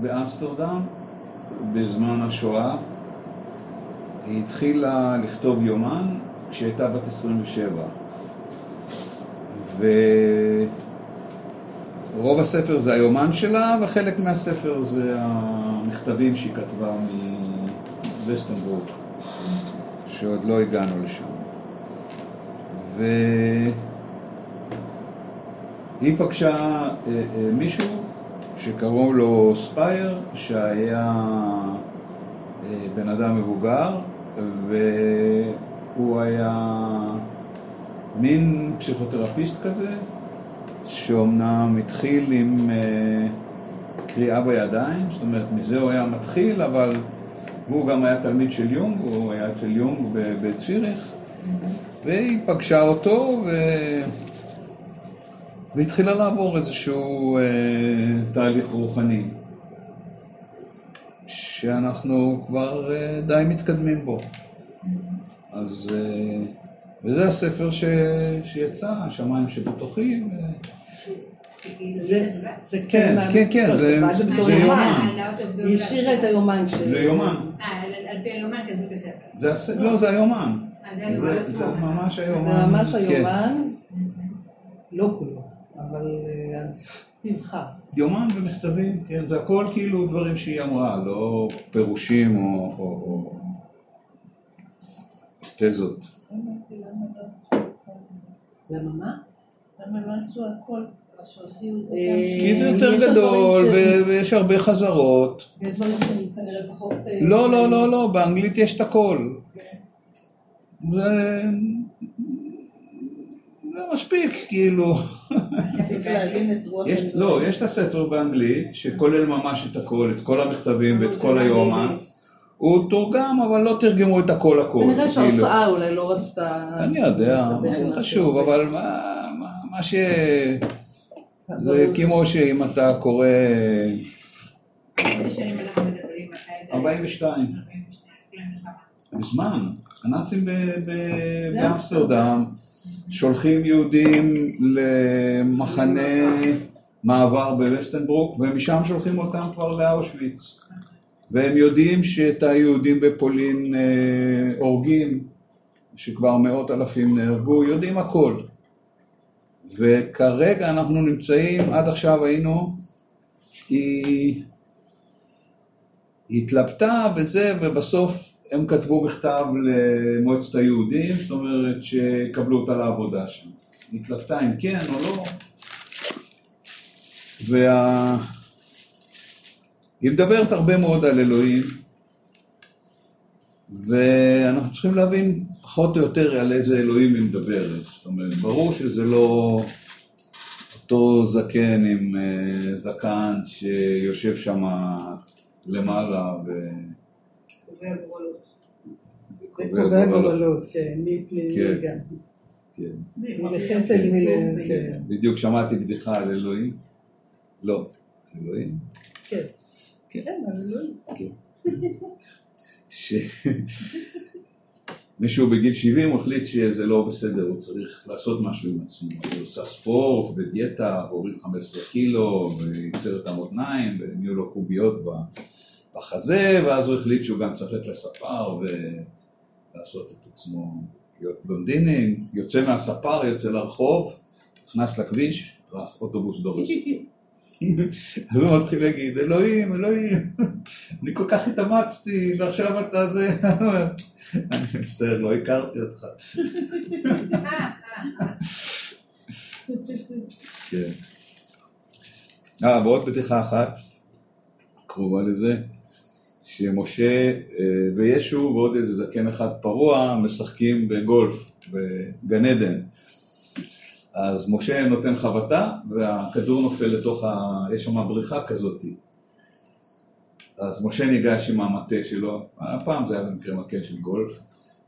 באמסטרדם בזמן השואה. היא התחילה לכתוב יומן כשהיא הייתה בת 27. ורוב הספר זה היומן שלה, וחלק מהספר זה המכתבים שהיא כתבה מווסטנבורג, שעוד לא הגענו לשם. והיא פגשה אה, אה, מישהו שקראו לו ספייר, שהיה אה, בן אדם מבוגר, והוא היה מין פסיכותרפיסט כזה, שאומנם התחיל עם קריאה בידיים, זאת אומרת מזה הוא היה מתחיל, אבל הוא גם היה תלמיד של יונג, הוא היה אצל יונג בציריך. והיא פגשה אותו ו... והתחילה לעבור איזשהו אה, תהליך רוחני שאנחנו כבר אה, די מתקדמים בו. אז, אה, וזה הספר ש... שיצא, השמיים שבתוכי. ו... זה כן, כן, כן, כן, זה יומן. היא השאירה את היומן שלה. זה יומן. אה, על פי היומן כתוב בספר. לא, זה היומן. אה, זה ממש היומן. זה ממש כן. היומן, לא כולו, אבל אה, נבחר. יומן ומכתבים, כן, זה הכל כאילו דברים שהיא אמרה, לא פירושים או, או, או תזות. למה מה? למה לא עשו הכל? אה, כי זה יותר גדול ויש הרבה חזרות. יש דברים שהם כנראה פחות... אה, לא, לא, לא, לא, באנגלית יש את הכל. זה... זה מספיק, כאילו. מספיק יש, הדברים. לא, יש את הספר באנגלית, שכולל ממש את הכל, את כל המכתבים ואת כל היומן. הוא תורגם, אבל לא תרגמו את הכל הכל. כנראה כאילו. שההוצאה אולי לא רצתה... אני יודע, חשוב. אבל מה, מה, מה ש... זה לא כמו שאם אתה קורא איזה שנים אנחנו מדברים? מתי זה? 42, 42, לפני המלחמה. בזמן, הנאצים ב- ב- באמסטרדם שולחים יהודים למחנה מעבר בווסטנברוק ומשם שולחים אותם כבר לאושוויץ והם יודעים שאת היהודים בפולין אה, הורגים, שכבר מאות אלפים נהרגו, יודעים הכל. וכרגע אנחנו נמצאים, עד עכשיו היינו, היא התלבטה וזה, ובסוף הם כתבו מכתב למועצת היהודים, זאת אומרת שקבלו אותה לעבודה שם. היא אם כן או לא, וה... היא מדברת הרבה מאוד על אלוהים, ואנחנו צריכים להבין פחות או יותר על איזה אלוהים היא מדברת. זאת אומרת, ברור שזה לא אותו זקן עם אה, זקן שיושב שם למעלה ו... קובע. וקובע קובע גורלות. כן, מי פנימי כן. גם. כן. מי לחסד מי ל... כן. בדיוק שמעתי בדיחה על אלוהים. לא, אלוהים. כן. כן. כן, אבל לא... ש... מישהו בגיל 70 החליט שזה לא בסדר, הוא צריך לעשות משהו עם עצמו. הוא עושה ספורט ודיאטה, והוריד 15 קילו, וייצר את המותניים, ונהיו לו קוביות ב- בחזה, ואז הוא החליט שהוא גם צריך ללכת לספר ולעשות את עצמו, להיות בלונדיני, יוצא מהספר, יוצא לרחוב, נכנס לכביש, טראח, אוטובוס דורס. אז הוא מתחיל להגיד, אלוהים, אלוהים, אני כל כך התאמצתי, ועכשיו אתה זה, אני מצטער, לא הכרתי אותך. כן. אה, ועוד בדיחה אחת, קרובה לזה, שמשה אה, וישו ועוד איזה זקן אחד פרוע משחקים בגולף בגן עדן. אז משה נותן חבטה והכדור נופל לתוך ה... יש שם בריכה כזאתי. אז משה ניגש עם המטה שלו, הפעם זה היה במקרה מקל של גולף,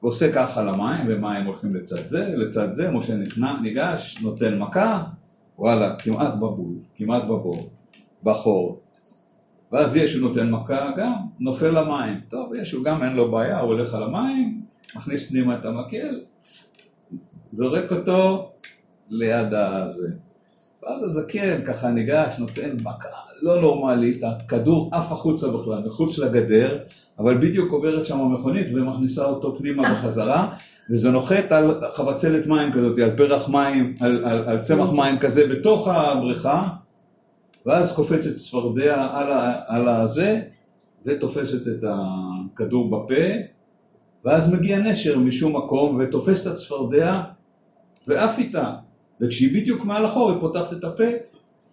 ועושה ככה למים, ומים הולכים לצד זה, לצד זה, משה נכנע, ניגש, נותן מכה, וואלה, כמעט בבול, כמעט בבור, בחור. ואז ישו נותן מכה גם, נופל למים. טוב, ישו גם אין לו בעיה, הוא הולך על המים, מכניס פנימה את המקל, זורק אותו ליד הזה. ואז הזקן ככה ניגש, נותן מכה, לא נורמלית, הכדור עף החוצה בכלל, מחוץ לגדר, אבל בדיוק עוברת שם המכונית ומכניסה אותו פנימה בחזרה, וזה נוחת על חבצלת מים כזאת, על פרח מים, על, על, על צמח מים כזה בתוך הבריכה, ואז קופצת צפרדע על, על הזה, ותופסת את הכדור בפה, ואז מגיע נשר משום מקום ותופס את הצפרדע ועף איתה, וכשהיא בדיוק מעל החור היא פותחת את הפה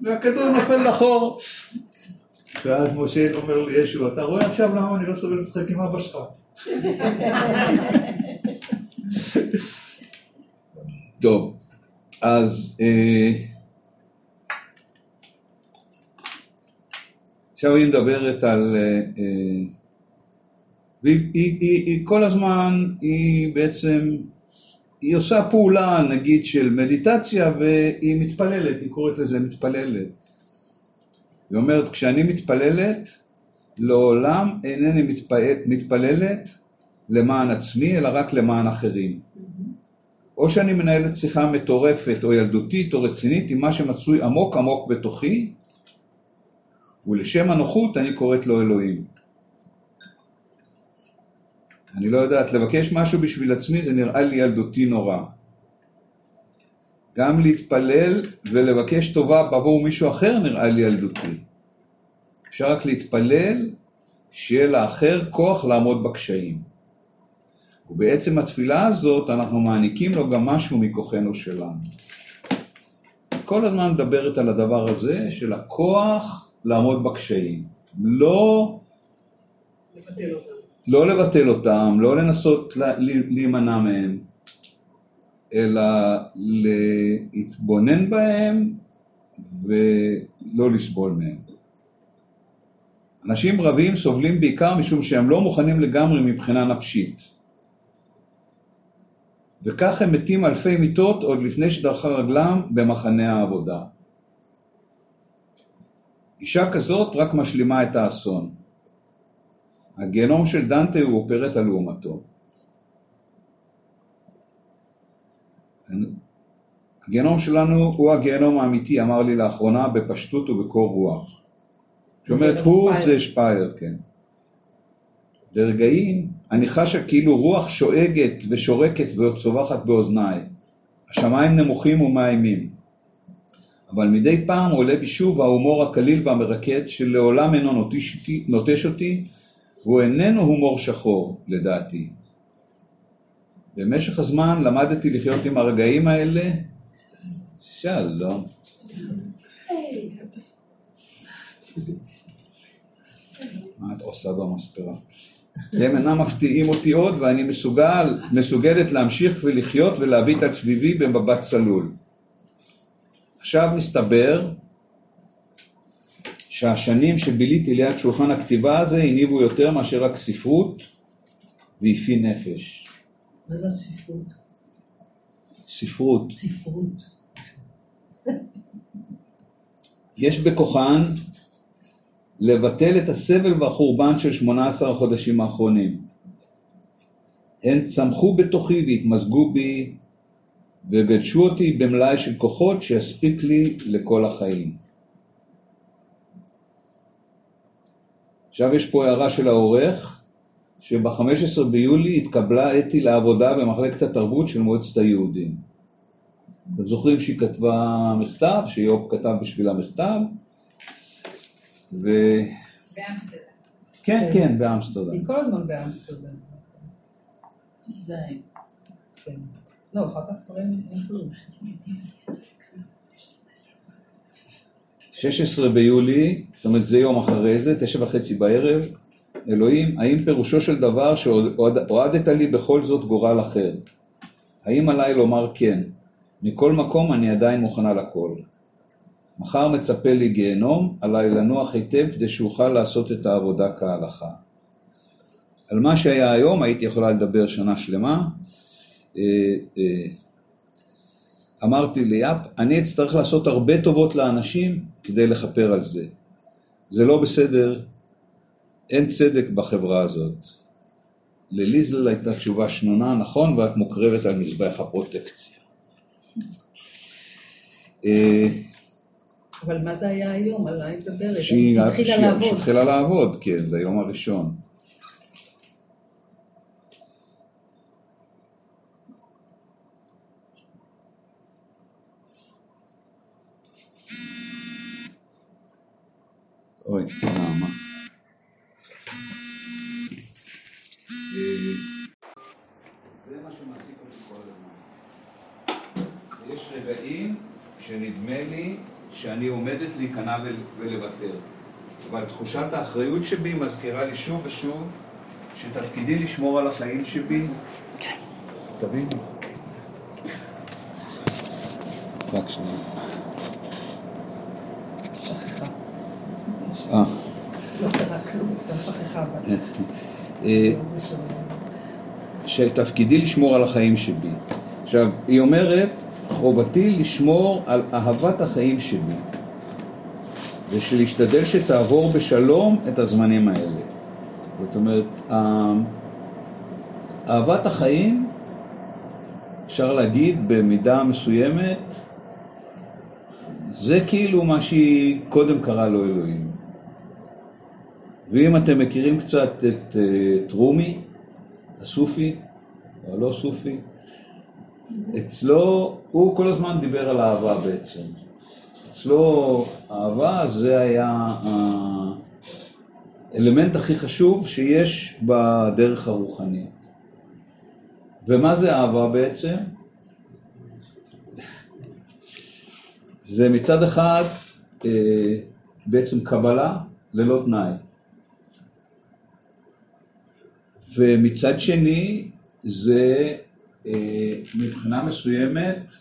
והכדור נופל לחור. ואז משה אומר לי ישו, אתה רואה עכשיו למה אני לא סובל לשחק עם אבא שלך? טוב, אז אה, עכשיו היא מדברת על... אה, אה, והיא היא, היא, היא כל הזמן, היא בעצם, היא עושה פעולה נגיד של מדיטציה והיא מתפללת, היא קוראת לזה מתפללת. היא אומרת, כשאני מתפללת, לעולם אינני מתפל, מתפללת למען עצמי, אלא רק למען אחרים. או שאני מנהלת שיחה מטורפת או ילדותית או רצינית עם מה שמצוי עמוק עמוק בתוכי, ולשם הנוחות אני קוראת לו אלוהים. אני לא יודעת, לבקש משהו בשביל עצמי זה נראה לי ילדותי נורא. גם להתפלל ולבקש טובה בעבור מישהו אחר נראה לי ילדותי. אפשר רק להתפלל שיהיה לאחר כוח לעמוד בקשיים. ובעצם התפילה הזאת אנחנו מעניקים לו גם משהו מכוחנו שלנו. כל הזמן מדברת על הדבר הזה של הכוח לעמוד בקשיים. לא לבטל אותם. לא לבטל אותם, לא לנסות להימנע מהם, אלא להתבונן בהם ולא לסבול מהם. אנשים רבים סובלים בעיקר משום שהם לא מוכנים לגמרי מבחינה נפשית. וכך הם מתים אלפי מיטות עוד לפני שדרכה רגלם במחנה העבודה. אישה כזאת רק משלימה את האסון. הגיהנום של דנטה הוא אופרטה לעומתו. הגיהנום שלנו הוא הגיהנום האמיתי, אמר לי לאחרונה בפשטות ובקור רוח. שאומרת, הוא זה שפייר, כן. לרגעים אני חשה כאילו רוח שואגת ושורקת וצווחת באוזניי. השמיים נמוכים ומאיימים. אבל מדי פעם עולה בי שוב ההומור הקליל והמרקד שלעולם אינו נוטש אותי, נוטש אותי והוא איננו הומור שחור, לדעתי. במשך הזמן למדתי לחיות עם הרגעים האלה. שלום. מה את עושה במספרה? הם אינם מפתיעים אותי עוד ואני מסוגל, מסוגלת להמשיך ולחיות ולהביט על סביבי במבט צלול. עכשיו מסתבר שהשנים שביליתי ליד שולחן הכתיבה הזה הניבו יותר מאשר רק ספרות ויפי נפש. מה זה הספרות? ספרות. ספרות. יש בכוחן לבטל את הסבל והחורבן של 18 החודשים האחרונים. הן צמחו בתוכי והתמזגו בי ובדשו אותי במלאי של כוחות שיספיק לי לכל החיים. עכשיו יש פה הערה של העורך, שב-15 ביולי התקבלה אתי לעבודה במחלקת התרבות של מועצת היהודים. אתם זוכרים שהיא כתבה מכתב, שאיוב כתב בשבילה מכתב, ו... באמסטרדם. כן, כן, באמסטרדם. היא כל הזמן באמסטרדם. די. לא, אחר כך כבר אין כלום. 16 ביולי, זאת אומרת זה יום אחרי זה, תשע וחצי בערב, אלוהים, האם פירושו של דבר שהועדת לי בכל זאת גורל אחר? האם עליי לומר כן? מכל מקום אני עדיין מוכנה לכל. מחר מצפה לי גיהנום, עליי לנוח היטב כדי שאוכל לעשות את העבודה כהלכה. על מה שהיה היום הייתי יכולה לדבר שנה שלמה. אה, אה, אמרתי ליאפ, אני אצטרך לעשות הרבה טובות לאנשים כדי לכפר על זה. זה לא בסדר, אין צדק בחברה הזאת. לליזל הייתה תשובה שנונה, נכון, ואת מוקרבת על מזבח הפרוטקציה. אה, אבל מה זה היה היום? על מה היא מדברת? שהיא התחילה לעבוד. שהתחילה לעבוד, כן, זה היום הראשון. אוי, למה? זה מה שמעסיק אותי כל הזמן. יש רגעים שנדמה לי שאני עומדת להיכנע ול- ולוותר. אבל תחושת האחריות שבי מזכירה לי שוב ושוב שתפקידי לשמור על החיים שבי. תביני. רק שנייה. אה. לא אה, שתפקידי לשמור על החיים שבי. עכשיו, היא אומרת, חובתי לשמור על אהבת החיים שבי, ושלהשתדל שתעבור בשלום את הזמנים האלה. זאת אומרת, ה- אהבת החיים, אפשר להגיד במידה מסוימת, זה כאילו מה שהיא קודם קראה לו אלוהים. ואם אתם מכירים קצת את אה, טרומי, הסופי, או הלא סופי, אצלו, הוא כל הזמן דיבר על אהבה בעצם. אצלו אהבה זה היה האלמנט הכי חשוב שיש בדרך הרוחנית. ומה זה אהבה בעצם? זה מצד אחד אה, בעצם קבלה ללא תנאי. ומצד שני זה אה, מבחינה מסוימת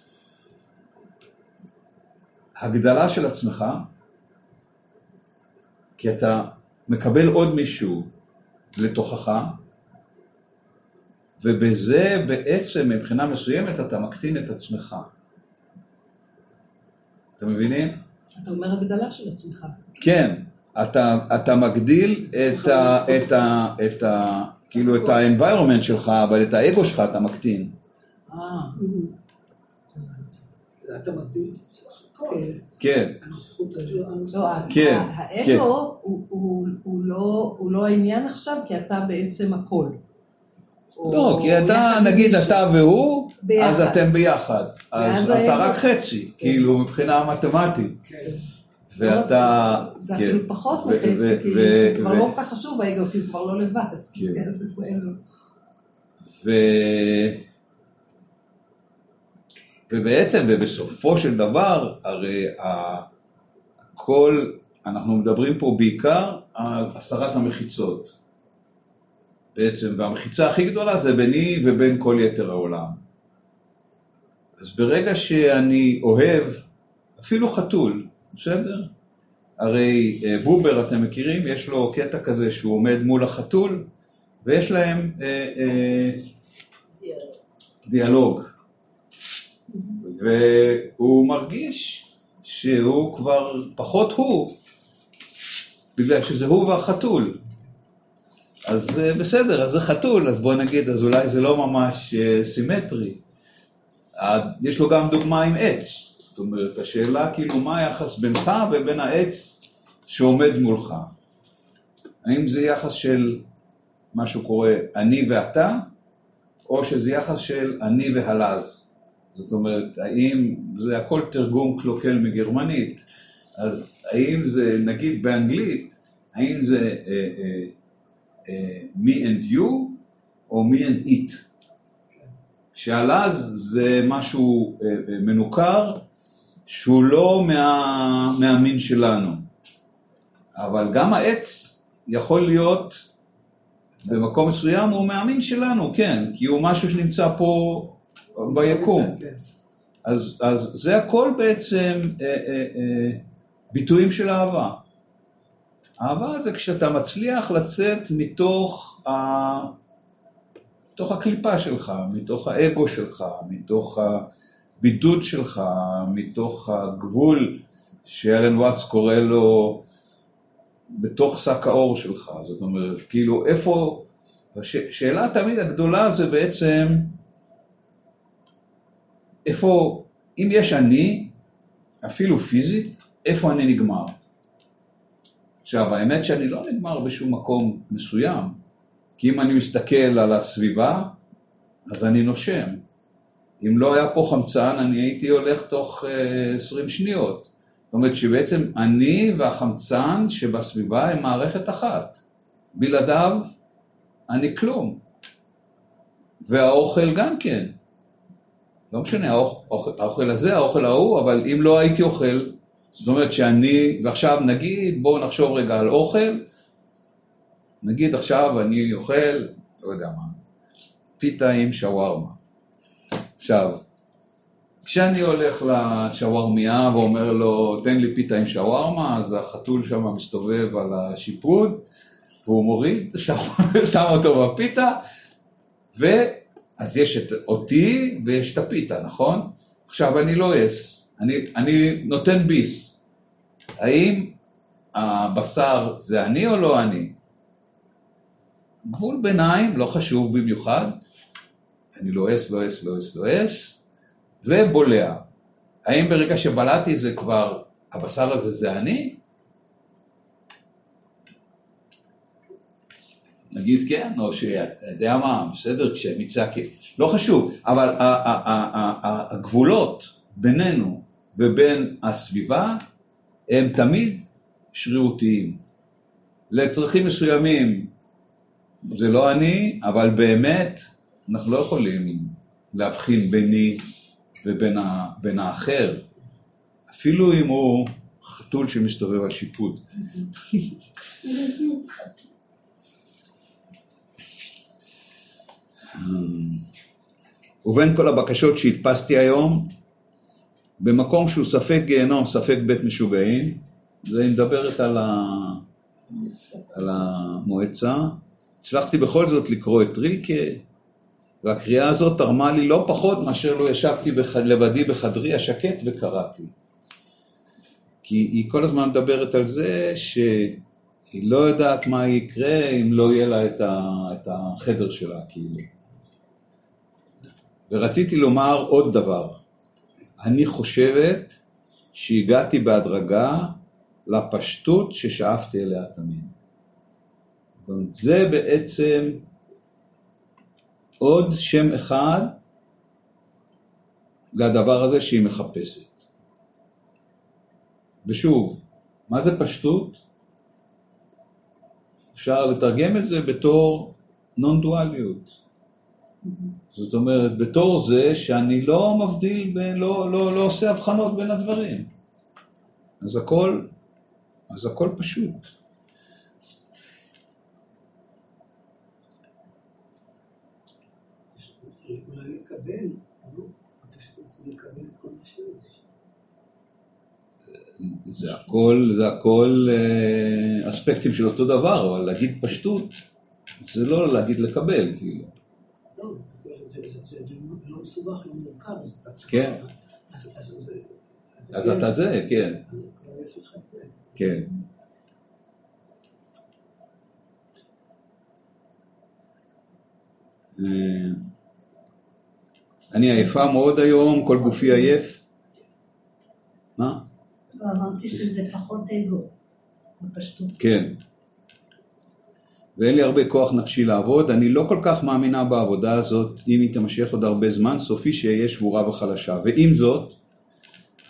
הגדלה של עצמך, כי אתה מקבל עוד מישהו לתוכך, ובזה בעצם מבחינה מסוימת אתה מקטין את עצמך. אתם מבינים? אתה אומר הגדלה של עצמך. כן, אתה, אתה מגדיל את ה... את ה... את ה... כאילו את ה-environment שלך, אבל את האגו שלך אתה מקטין. אה, אתה מגדיל סך הכל. כן, שלנו. לא, כן, ה- האגו הוא- לא- הוא לא העניין עכשיו, כי אתה בעצם הכל. לא, כי אתה, נגיד. אתה והוא. אז אתם ביחד. אז אתה רק חצי, כאילו מבחינה מתמטית. כן. ואתה... זה כן. אפילו פחות מחצי, כי כבר לא כל כך חשוב האגו, כי כבר לא לבד. כן. לו- ו... ובעצם, ובסופו של דבר, הרי הכל, אנחנו מדברים פה בעיקר על הסרת המחיצות. בעצם, והמחיצה הכי גדולה זה ביני ובין כל יתר העולם. אז ברגע שאני אוהב, אפילו חתול, בסדר? הרי אה, בובר, אתם מכירים? יש לו קטע כזה שהוא עומד מול החתול, ויש להם אה, אה, דיאלוג. והוא מרגיש שהוא כבר פחות הוא, בגלל שזה הוא והחתול. אז בסדר, אז זה חתול, אז בוא נגיד, אז אולי זה לא ממש סימטרי. יש לו גם דוגמה עם עץ. זאת אומרת, השאלה כאילו מה היחס בינך ובין העץ שעומד מולך. האם זה יחס של מה שהוא קורא אני ואתה, או שזה יחס של אני והלז. זאת אומרת, האם, זה הכל תרגום קלוקל מגרמנית, אז האם זה, נגיד באנגלית, האם זה אה, אה, אה, me and you, או me and it. שהלז זה משהו אה, אה, מנוכר, שהוא לא מה, מהמין שלנו. אבל גם העץ יכול להיות במקום מסוים הוא מהמין שלנו, כן, כי הוא משהו שנמצא פה ביקום. כן. אז, אז זה הכל בעצם אה, אה, אה, ביטויים של אהבה. אהבה זה כשאתה מצליח לצאת מתוך, ה... מתוך הקליפה שלך, מתוך האגו שלך, מתוך הבידוד שלך, מתוך הגבול שאלן וואטס קורא לו בתוך שק האור שלך. זאת אומרת, כאילו איפה... השאלה תמיד הגדולה זה בעצם איפה, אם יש אני, אפילו פיזית, איפה אני נגמר. עכשיו, האמת שאני לא נגמר בשום מקום מסוים, כי אם אני מסתכל על הסביבה, אז אני נושם. אם לא היה פה חמצן, אני הייתי הולך תוך uh, אה, 20 שניות. זאת אומרת שבעצם אני והחמצן שבסביבה הם מערכת אחת. בלעדיו אני כלום. והאוכל גם כן. לא משנה, האוכל, האוכל הזה, האוכל ההוא, אבל אם לא הייתי אוכל, זאת אומרת שאני, ועכשיו נגיד, בואו נחשוב רגע על אוכל, נגיד עכשיו אני אוכל, לא יודע מה, פיתה עם שווארמה. עכשיו, כשאני הולך לשווארמיה ואומר לו, תן לי פיתה עם שווארמה, אז החתול שם מסתובב על השיפוד, והוא מוריד, שם, אותו בפיתה, ואז יש את אותי ויש את הפיתה, נכון? עכשיו אני לא אס, אני, אני נותן ביס. האם הבשר זה אני או לא אני? גבול ביניים, לא חשוב במיוחד, אני לועס, לועס, לועס, לועס, ובולע. האם ברגע שבלעתי זה כבר, הבשר הזה זה אני? נגיד כן, או שאתה יודע מה, בסדר, כשמצעקים, לא חשוב, אבל הגבולות בינינו ובין הסביבה הם תמיד שרירותיים. לצרכים מסוימים זה לא אני, אבל באמת אנחנו לא יכולים להבחין ביני ובין האחר, אפילו אם הוא חתול שמסתובב על שיפוד. ובין כל הבקשות שהדפסתי היום, במקום שהוא ספק גיהנום, ספק בית משוגעים, זה מדברת על, ה... על המועצה, הצלחתי בכל זאת לקרוא את רילקה, והקריאה הזאת תרמה לי לא פחות מאשר לא ישבתי בח... לבדי בחדרי השקט וקראתי. כי היא כל הזמן מדברת על זה שהיא לא יודעת מה יקרה אם לא יהיה לה את, ה... את החדר שלה, כאילו. ורציתי לומר עוד דבר. אני חושבת שהגעתי בהדרגה לפשטות ששאפתי אליה תמיד. זאת אומרת, זה בעצם עוד שם אחד לדבר הזה שהיא מחפשת. ושוב, מה זה פשטות? אפשר לתרגם את זה בתור נון דואליות. זאת אומרת, בתור זה שאני לא מבדיל, בין, לא, לא, לא עושה הבחנות בין הדברים. אז הכל, אז הכל פשוט. זה הכל, זה הכל אה, אספקטים של אותו דבר, אבל להגיד פשטות זה לא להגיד לקבל, כאילו. לא, זה לא מסובך, לא מורכב, אז אתה... כן. אז אתה זה, כן. כן. אה, אני עייפה מאוד היום, כל גופי עייף. מה? לא, אמרתי שזה פחות אגו, בפשטות. כן. ואין לי הרבה כוח נפשי לעבוד, אני לא כל כך מאמינה בעבודה הזאת, אם היא תמשך עוד הרבה זמן, סופי שאהיה שבורה וחלשה. ועם זאת,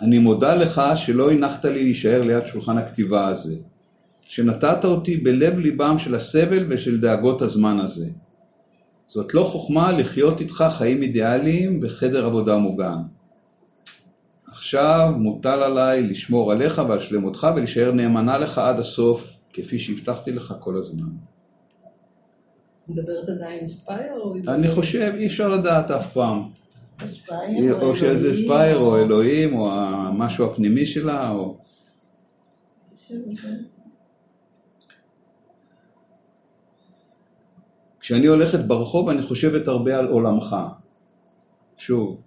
אני מודה לך שלא הנחת לי להישאר ליד שולחן הכתיבה הזה, שנתת אותי בלב ליבם של הסבל ושל דאגות הזמן הזה. זאת לא חוכמה לחיות איתך חיים אידיאליים בחדר עבודה מוגן. עכשיו מוטל עליי לשמור עליך ועל שלמותך ולהישאר נאמנה לך עד הסוף, כפי שהבטחתי לך כל הזמן. מדברת עדיין עם ספייר? אני חושב, אי אפשר לדעת אף פעם. או שזה ספייר או אלוהים או המשהו הפנימי שלה או... כשאני הולכת ברחוב אני חושבת הרבה על עולמך. שוב,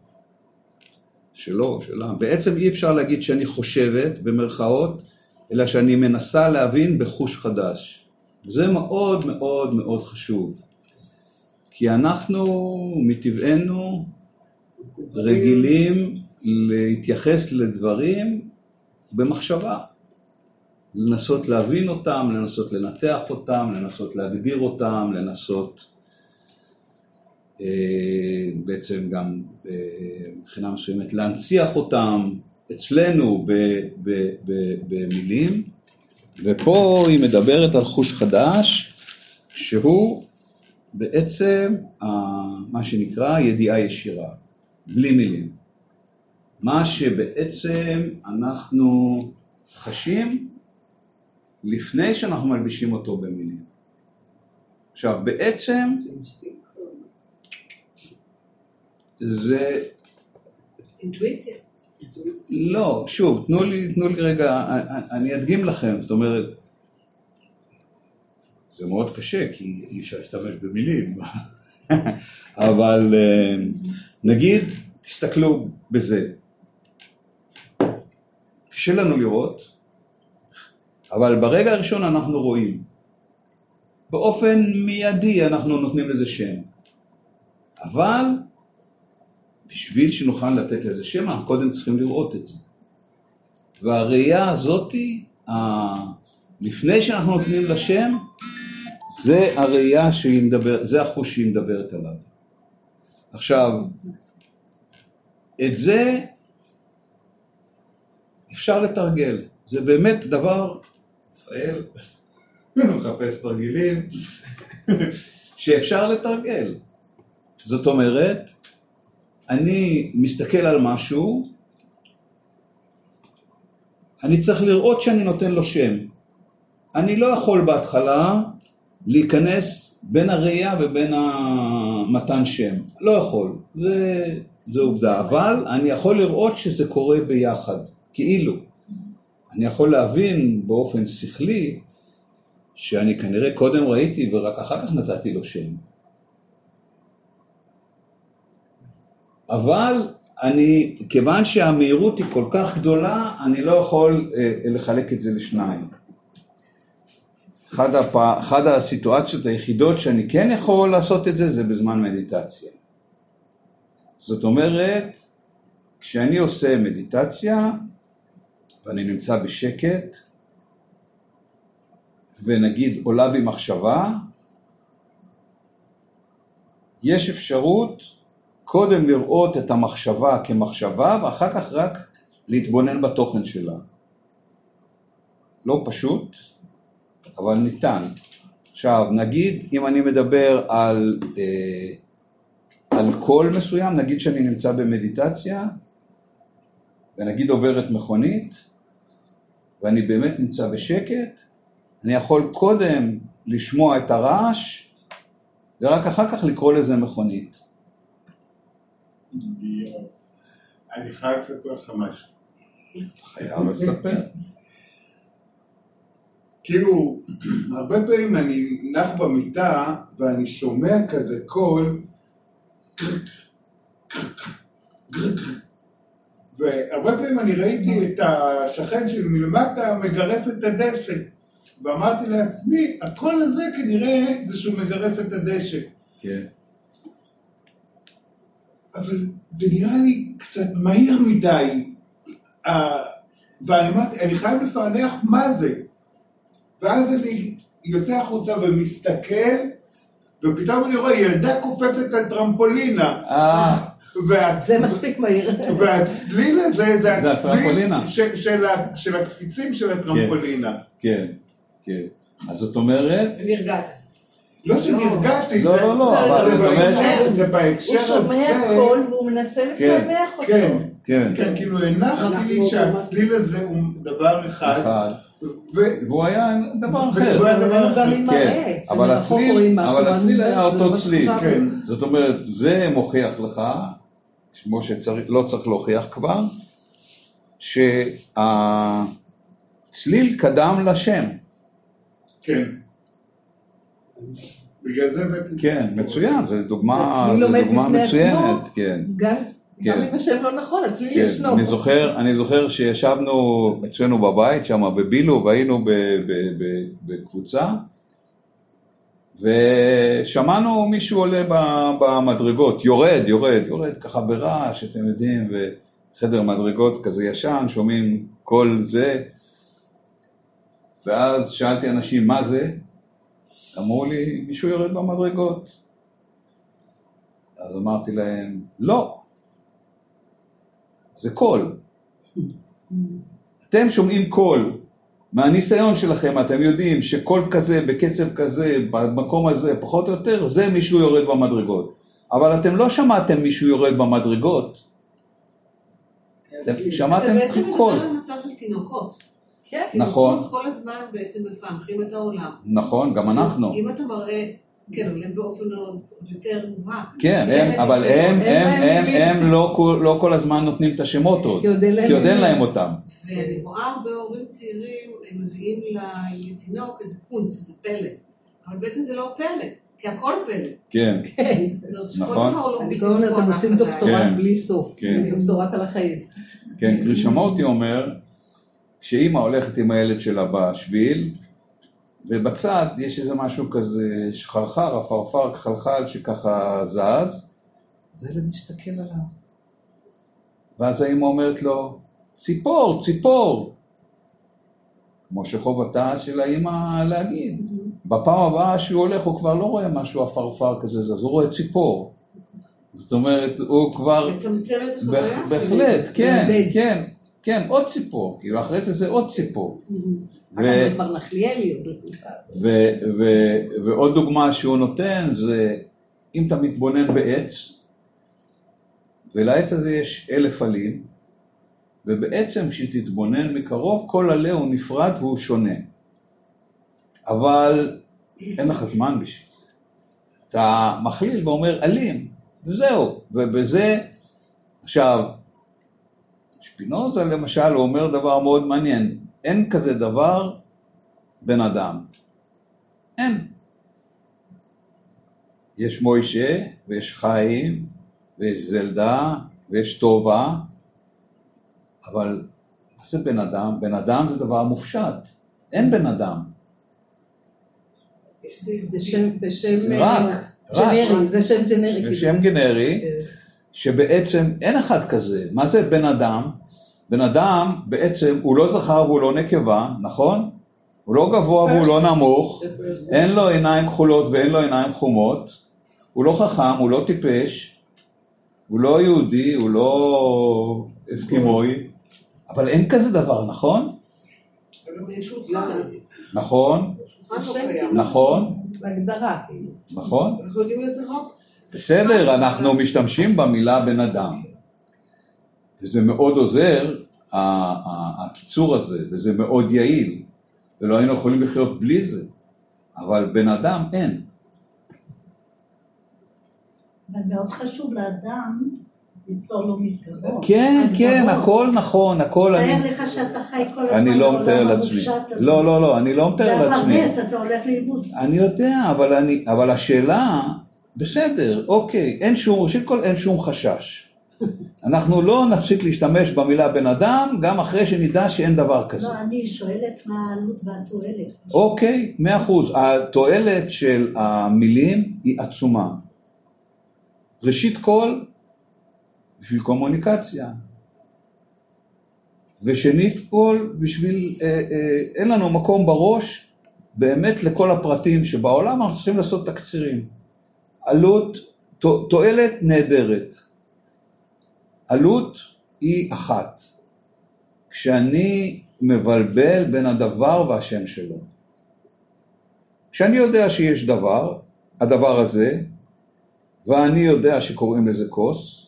שלו, שלה. בעצם אי אפשר להגיד שאני חושבת, במרכאות, אלא שאני מנסה להבין בחוש חדש. זה מאוד מאוד מאוד חשוב. כי אנחנו מטבענו רגילים להתייחס לדברים במחשבה. לנסות להבין אותם, לנסות לנתח אותם, לנסות להגדיר אותם, לנסות בעצם גם אה, מבחינה מסוימת להנציח אותם אצלנו במילים, ופה היא מדברת על חוש חדש, שהוא בעצם מה שנקרא ידיעה ישירה, בלי מילים. מה שבעצם אנחנו חשים לפני שאנחנו מלבישים אותו במילים. עכשיו בעצם זה... אינטואיציה. לא, שוב, תנו לי, תנו לי רגע, אני אדגים לכם, זאת אומרת, זה מאוד קשה כי אי אפשר להשתמש במילים, אבל אה, נגיד, תסתכלו בזה, קשה לנו לראות, אבל ברגע הראשון אנחנו רואים. באופן מיידי אנחנו נותנים לזה שם. אבל בשביל שנוכל לתת לזה שם, אנחנו קודם צריכים לראות את זה. והראייה הזאתי, לפני שאנחנו נותנים לה שם, זה הראייה שהיא מדברת, זה החוש שהיא מדברת עליו. עכשיו, את זה אפשר לתרגל. זה באמת דבר, רפאל, מחפש תרגילים, שאפשר לתרגל. זאת אומרת, אני מסתכל על משהו, אני צריך לראות שאני נותן לו שם. אני לא יכול בהתחלה להיכנס בין הראייה ובין המתן שם. לא יכול, זה, זה עובדה. אבל אני יכול לראות שזה קורה ביחד, כאילו. אני יכול להבין באופן שכלי שאני כנראה קודם ראיתי ורק אחר כך נתתי לו שם. אבל אני, כיוון שהמהירות היא כל כך גדולה, אני לא יכול אה, לחלק את זה לשניים. אחד, הפ... אחד הסיטואציות היחידות שאני כן יכול לעשות את זה, זה בזמן מדיטציה. זאת אומרת, כשאני עושה מדיטציה, ואני נמצא בשקט, ונגיד עולה בי מחשבה, יש אפשרות קודם לראות את המחשבה כמחשבה ואחר כך רק להתבונן בתוכן שלה. לא פשוט, אבל ניתן. עכשיו, נגיד אם אני מדבר על, אה, על קול מסוים, נגיד שאני נמצא במדיטציה, ונגיד עוברת מכונית, ואני באמת נמצא בשקט, אני יכול קודם לשמוע את הרעש, ורק אחר כך לקרוא לזה מכונית. אני חייב לספר לך משהו. אתה חייב לספר. כאילו, הרבה פעמים אני נח במיטה ואני שומע כזה קול והרבה פעמים אני ראיתי את השכן שלי מלמטה מגרף את הדשא ואמרתי לעצמי, הקול הזה כנראה זה שהוא מגרף את הדשא. כן. אבל זה נראה לי קצת מהיר מדי. ואני אמרתי, אני חייב לפענח מה זה. ואז אני יוצא החוצה ומסתכל, ופתאום אני רואה ילדה קופצת על טרמפולינה. אה. זה מספיק מהיר. והצליל הזה זה הצליל של הקפיצים של הטרמפולינה. כן, כן. אז זאת אומרת... נרגעת. לא שנרגשתי, לא, לא, לא, אבל זה בהקשר הזה... הוא שומע קול והוא מנסה לפענח אותו. כן, כן, כן, כאילו הנחתי לי שהצליל הזה הוא דבר אחד. והוא היה דבר אחר. והוא היה דבר אחר. כן, אבל הצליל, אבל הצליל היה אותו צליל. כן. זאת אומרת, זה מוכיח לך, כמו שלא צריך להוכיח כבר, שהצליל קדם לשם. כן. בגלל זה הבאתי את כן, מצוין, זו דוגמה מצוינת, כן. גם אם השם לא נכון, הצליל כן, ישנו. אני זוכר, אני זוכר שישבנו אצלנו בבית, שם בבילו, והיינו בקבוצה, ושמענו מישהו עולה במדרגות, יורד, יורד, יורד ככה ברעש, אתם יודעים, חדר מדרגות כזה ישן, שומעים קול זה, ואז שאלתי אנשים מה זה, אמרו לי מישהו יורד במדרגות. אז אמרתי להם לא, זה קול. אתם שומעים קול, מהניסיון שלכם אתם יודעים שקול כזה, בקצב כזה, במקום הזה, פחות או יותר, זה מישהו יורד במדרגות. אבל אתם לא שמעתם מישהו יורד במדרגות, אתם שמעתם קול. אתה בעצם מדבר על מצב של תינוקות. כן. נכון. תינוקות כל הזמן בעצם מפענחים את העולם. נכון, גם אנחנו. אם אתה מראה, כן, אבל הם באופן עוד יותר מובהק. כן, אין הם, אבל. הם, הם, הם, לא כל- לא כל הזמן נותנים את השמות עוד, כי עוד אין להם כי אותם. ואני רואה הרבה הורים צעירים, הם מביאים לתינוק איזה קונץ, איזה פלא. אבל בעצם זה לא פלא, כי הכל פלא. כן, כן. נכון. לא אני קוראים לזה, אתם עושים. דוקטורט כן. בלי סוף. כן. דוקטורט על החיים. כן, קרישמורטי אומר, שאימא הולכת עם הילד שלה בשביל, ובצד יש איזה משהו כזה שחרחר, עפרפר, חלחל שככה זז, אז הילד מסתכל עליו. ואז האמא אומרת לו, ציפור, ציפור. כמו שחובתה של האמא להגיד. בפעם הבאה שהוא הולך הוא כבר לא רואה משהו עפרפר כזה זז, הוא רואה ציפור. זאת אומרת, הוא כבר... מצמצם את החוויה. בהחלט, כן. כן, כן, עוד ציפור, כאילו אחרי זה זה עוד ציפור. אבל זה כבר נחליאלי ועוד דוגמה שהוא נותן זה אם אתה מתבונן בעץ, ולעץ הזה יש אלף עלים, ובעצם כשתתבונן מקרוב כל עלה הוא נפרד והוא שונה. אבל אין לך זמן בשביל זה. אתה מכליל ואומר עלים, וזהו, ובזה, עכשיו, שפינוזה למשל הוא אומר דבר מאוד מעניין, אין כזה דבר בן אדם. אין. יש מוישה, ויש חיים, ויש זלדה, ויש טובה, אבל מה זה בן אדם? בן אדם זה דבר מופשט. אין בן אדם. זה שם, זה שם רק, אה, רק. ג'נרי, זה שם ג'נרי. זה כאילו. שם גנרי, אה, שבעצם אין אחד כזה. מה זה בן אדם? בן אדם בעצם הוא לא זכר והוא לא נקבה, נכון? הוא לא גבוה והוא לא נמוך. אין לו עיניים כחולות ואין לו עיניים חומות, הוא לא חכם, הוא לא טיפש, הוא לא יהודי, הוא לא אסקימוי, אבל אין כזה דבר, נכון? נכון, שולחן לא קיים. נכון, הגדרה, כאילו. נכון. בסדר, אנחנו משתמשים במילה בן אדם. וזה מאוד עוזר, הקיצור הזה, וזה מאוד יעיל. ולא היינו יכולים לחיות בלי זה. אבל בן אדם אין. אבל מאוד חשוב לאדם ליצור לו מסגרות. כן, כן. הכל נכון, הכל אני... תאר לך שאתה חי כל הזמן אני לא בעולם. המופשט הזה. לא, לא, לא, אני לא מתאר זה לעצמי. הפרדס, אתה הולך לאיבוד. אני יודע, אבל השאלה, בסדר, אוקיי, אין שום, ראשית כל אין שום חשש. אנחנו לא נפסיק להשתמש במילה בן אדם, גם אחרי שנדע שאין דבר כזה. לא, אני שואלת מה העלות והתועלת. אוקיי, מאה אחוז. התועלת של המילים היא עצומה. ראשית כל, בשביל קומוניקציה. ושנית כל, בשביל, אה, אה, אין לנו מקום בראש באמת לכל הפרטים שבעולם אנחנו צריכים לעשות תקצירים. עלות, תו- תועלת נהדרת. עלות היא אחת. כשאני מבלבל בין הדבר והשם שלו. כשאני יודע שיש דבר, הדבר הזה, ואני יודע שקוראים לזה כוס,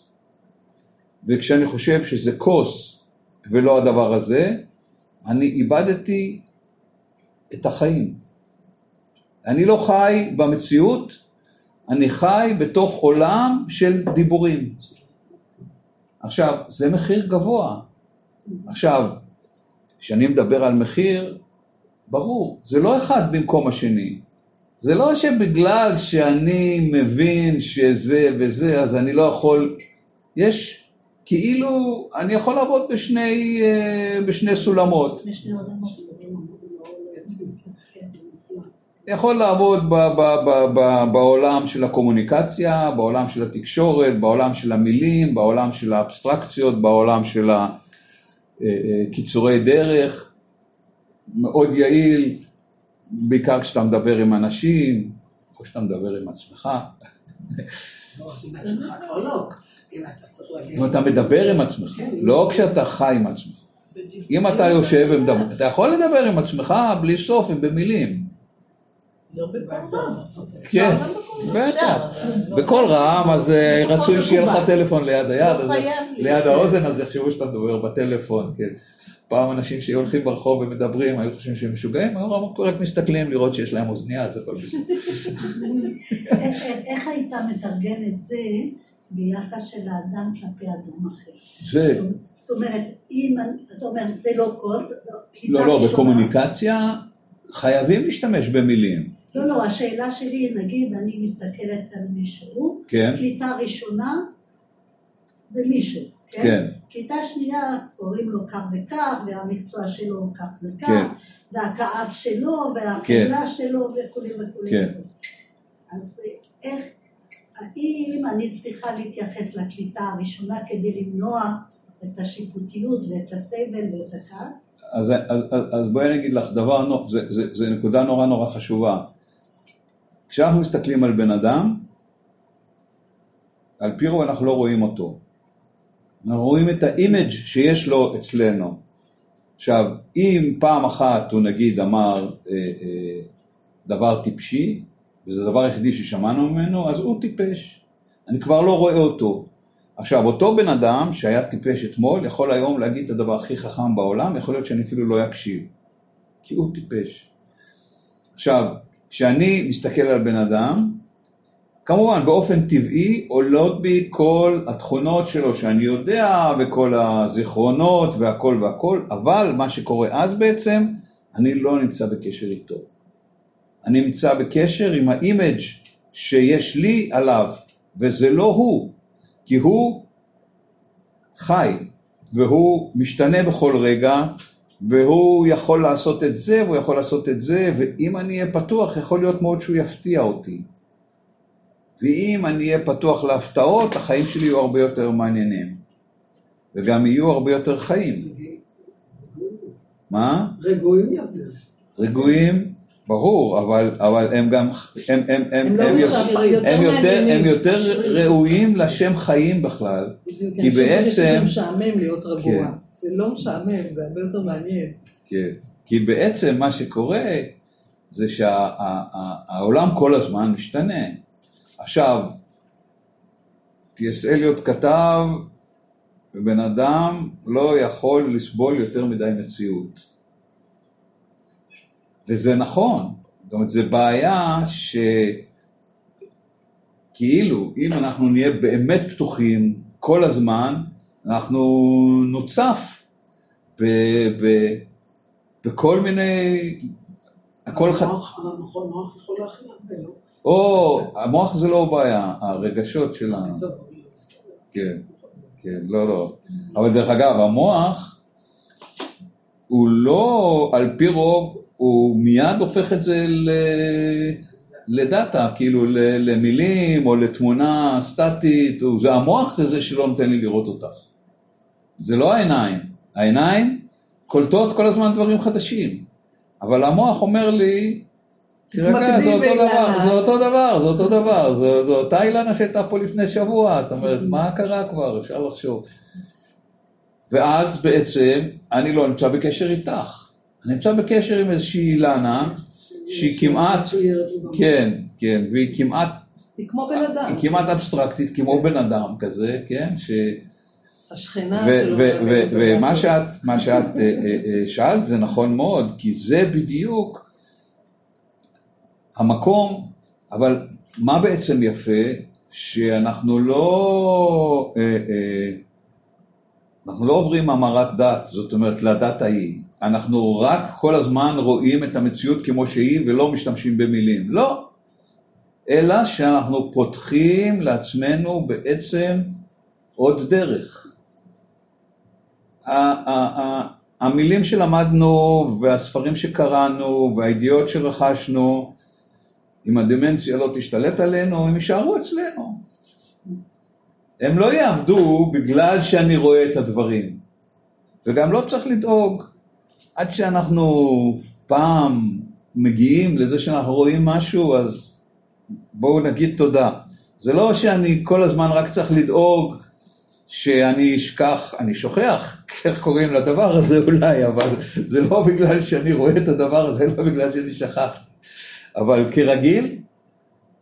וכשאני חושב שזה כוס ולא הדבר הזה, אני איבדתי את החיים. אני לא חי במציאות, אני חי בתוך עולם של דיבורים. עכשיו, זה מחיר גבוה. עכשיו, כשאני מדבר על מחיר, ברור, זה לא אחד במקום השני. זה לא שבגלל שאני מבין שזה וזה, אז אני לא יכול... יש, כאילו, אני יכול לעבוד בשני, אה, בשני סולמות. משני עולמות. יכול לעבוד ב- ב- ב- ב- בעולם של הקומוניקציה, בעולם של התקשורת, בעולם של המילים, בעולם של האבסטרקציות, בעולם של הקיצורי דרך, מאוד יעיל, בעיקר כשאתה מדבר עם אנשים, או כשאתה מדבר עם עצמך. לא עושים לעצמך כבר לא. אם אתה מדבר עם עצמך, כן, לא כשאתה חי עם עצמך. אם אתה יושב ומדבר, אתה יכול לדבר עם עצמך בלי סוף ובמילים. לא כן, בטח. בקול רם, אז אה, רצוי שיהיה לך טלפון ליד היד, ליד לי. האוזן, אז יחשבו שאתה מדבר בטלפון, כן. פעם אנשים שהיו הולכים ברחוב ומדברים, היו חושבים שהם משוגעים, היו רק מסתכלים לראות שיש להם אוזנייה, אז הכל בסדר. איך- היית מתרגם את זה ביחס של האדם כלפי אדם אחר? זה, זאת אומרת, אם אתה אומר, זה לא זו קליטה לא, לא. בקומוניקציה חייבים להשתמש במילים, לא, לא, השאלה שלי, נגיד, אני מסתכלת על מישהו, כן? קליטה ראשונה זה מישהו, כן? כן. קליטה שנייה, קוראים לו כך וכך, והמקצוע שלו כך וכך, כן. והכעס שלו, והחמלה שלו, וכולי וכולי. כן. אז איך, האם אני צריכה להתייחס לקליטה הראשונה כדי למנוע את השיפוטיות ואת הסבל ואת הכעס? אז, אז, אז, אז בואי אני אגיד לך, דבר, זה, זה, זה נקודה נורא נורא חשובה. כשאנחנו מסתכלים על בן אדם, על פי רוב אנחנו לא רואים אותו. אנחנו רואים את האימג' שיש לו אצלנו. עכשיו, אם פעם אחת הוא נגיד אמר אה, אה, דבר טיפשי, וזה הדבר היחידי ששמענו ממנו, אז הוא טיפש. אני כבר לא רואה אותו. עכשיו, אותו בן אדם שהיה טיפש אתמול, יכול היום להגיד את הדבר הכי חכם בעולם, יכול להיות שאני אפילו לא אקשיב. כי הוא טיפש. עכשיו, כשאני מסתכל על בן אדם, כמובן באופן טבעי עולות בי כל התכונות שלו שאני יודע וכל הזיכרונות והכל והכל, אבל מה שקורה אז בעצם, אני לא נמצא בקשר איתו. אני נמצא בקשר עם האימג' שיש לי עליו, וזה לא הוא, כי הוא חי, והוא משתנה בכל רגע, והוא יכול לעשות את זה, והוא יכול לעשות את זה, ואם אני אהיה פתוח, יכול להיות מאוד שהוא יפתיע אותי. ואם אני אהיה פתוח להפתעות, החיים שלי יהיו הרבה יותר מעניינים. וגם יהיו הרבה יותר חיים. מה? רגועים יותר. רגועים, ברור, אבל, אבל הם גם, הם, הם, הם, הם לא הם, יותר הם יותר. הם יותר. ראויים לשם חיים בכלל. כי אני חושבת בעצם- שזה משעמם להיות רגוע. כן. זה לא משעמם, זה הרבה יותר מעניין. כן. כי בעצם מה שקורה זה שהעולם כל הזמן משתנה. עכשיו, טי.אס. אליוט כתב, בן אדם לא יכול לסבול יותר מדי מציאות. וזה נכון, זאת אומרת, זו בעיה שכאילו, אם אנחנו נהיה באמת פתוחים כל הזמן, אנחנו נוצף ב, ב, בכל מיני, הכל ח... המוח, נכון, המוח יכול להכיל הרבה, לא? או, המוח זה לא בעיה, הרגשות שלנו. לא. כן, כן, לא, לא. אבל דרך אגב, המוח הוא לא, על פי רוב, הוא מיד הופך את זה ל... לדאטה, כאילו למילים או לתמונה סטטית, זה המוח זה זה שלא נותן לי לראות אותך. זה לא העיניים, העיניים קולטות כל הזמן דברים חדשים, אבל המוח אומר לי, תירגע, זה אותו דבר, באילנה." זה אותו דבר, זה אותו דבר, זו זו אותה אילנה שהייתה פה לפני שבוע, זאת אומרת, מה קרה כבר, אפשר לחשוב. ואז בעצם אני לא נמצא בקשר איתך, אני נמצא בקשר עם איזושהי אילנה שהיא כמעט, כן, כן, והיא כמעט, היא כמו בן אדם. היא כמעט אבסטרקטית, כמו בן אדם כזה, כן, ו- שלו. ומה. שאת, מה שאת אה, אה, אה, שאלת זה נכון מאוד, כי זה בדיוק המקום, אבל מה בעצם יפה? שאנחנו לא, אנחנו לא עוברים המרת דת, זאת אומרת לדת ההיא, אנחנו רק כל הזמן רואים את המציאות כמו שהיא ולא משתמשים במילים, לא, אלא שאנחנו פותחים לעצמנו בעצם עוד דרך. המילים שלמדנו והספרים שקראנו והידיעות שרכשנו אם הדמנציה לא תשתלט עלינו, הם יישארו אצלנו. הם לא יעבדו בגלל שאני רואה את הדברים. וגם לא צריך לדאוג עד שאנחנו פעם מגיעים לזה שאנחנו רואים משהו, אז בואו נגיד תודה. זה לא שאני כל הזמן רק צריך לדאוג שאני אשכח, אני שוכח איך קוראים לדבר הזה אולי, אבל זה לא בגלל שאני רואה את הדבר הזה, לא בגלל שאני שכחתי. אבל כרגיל,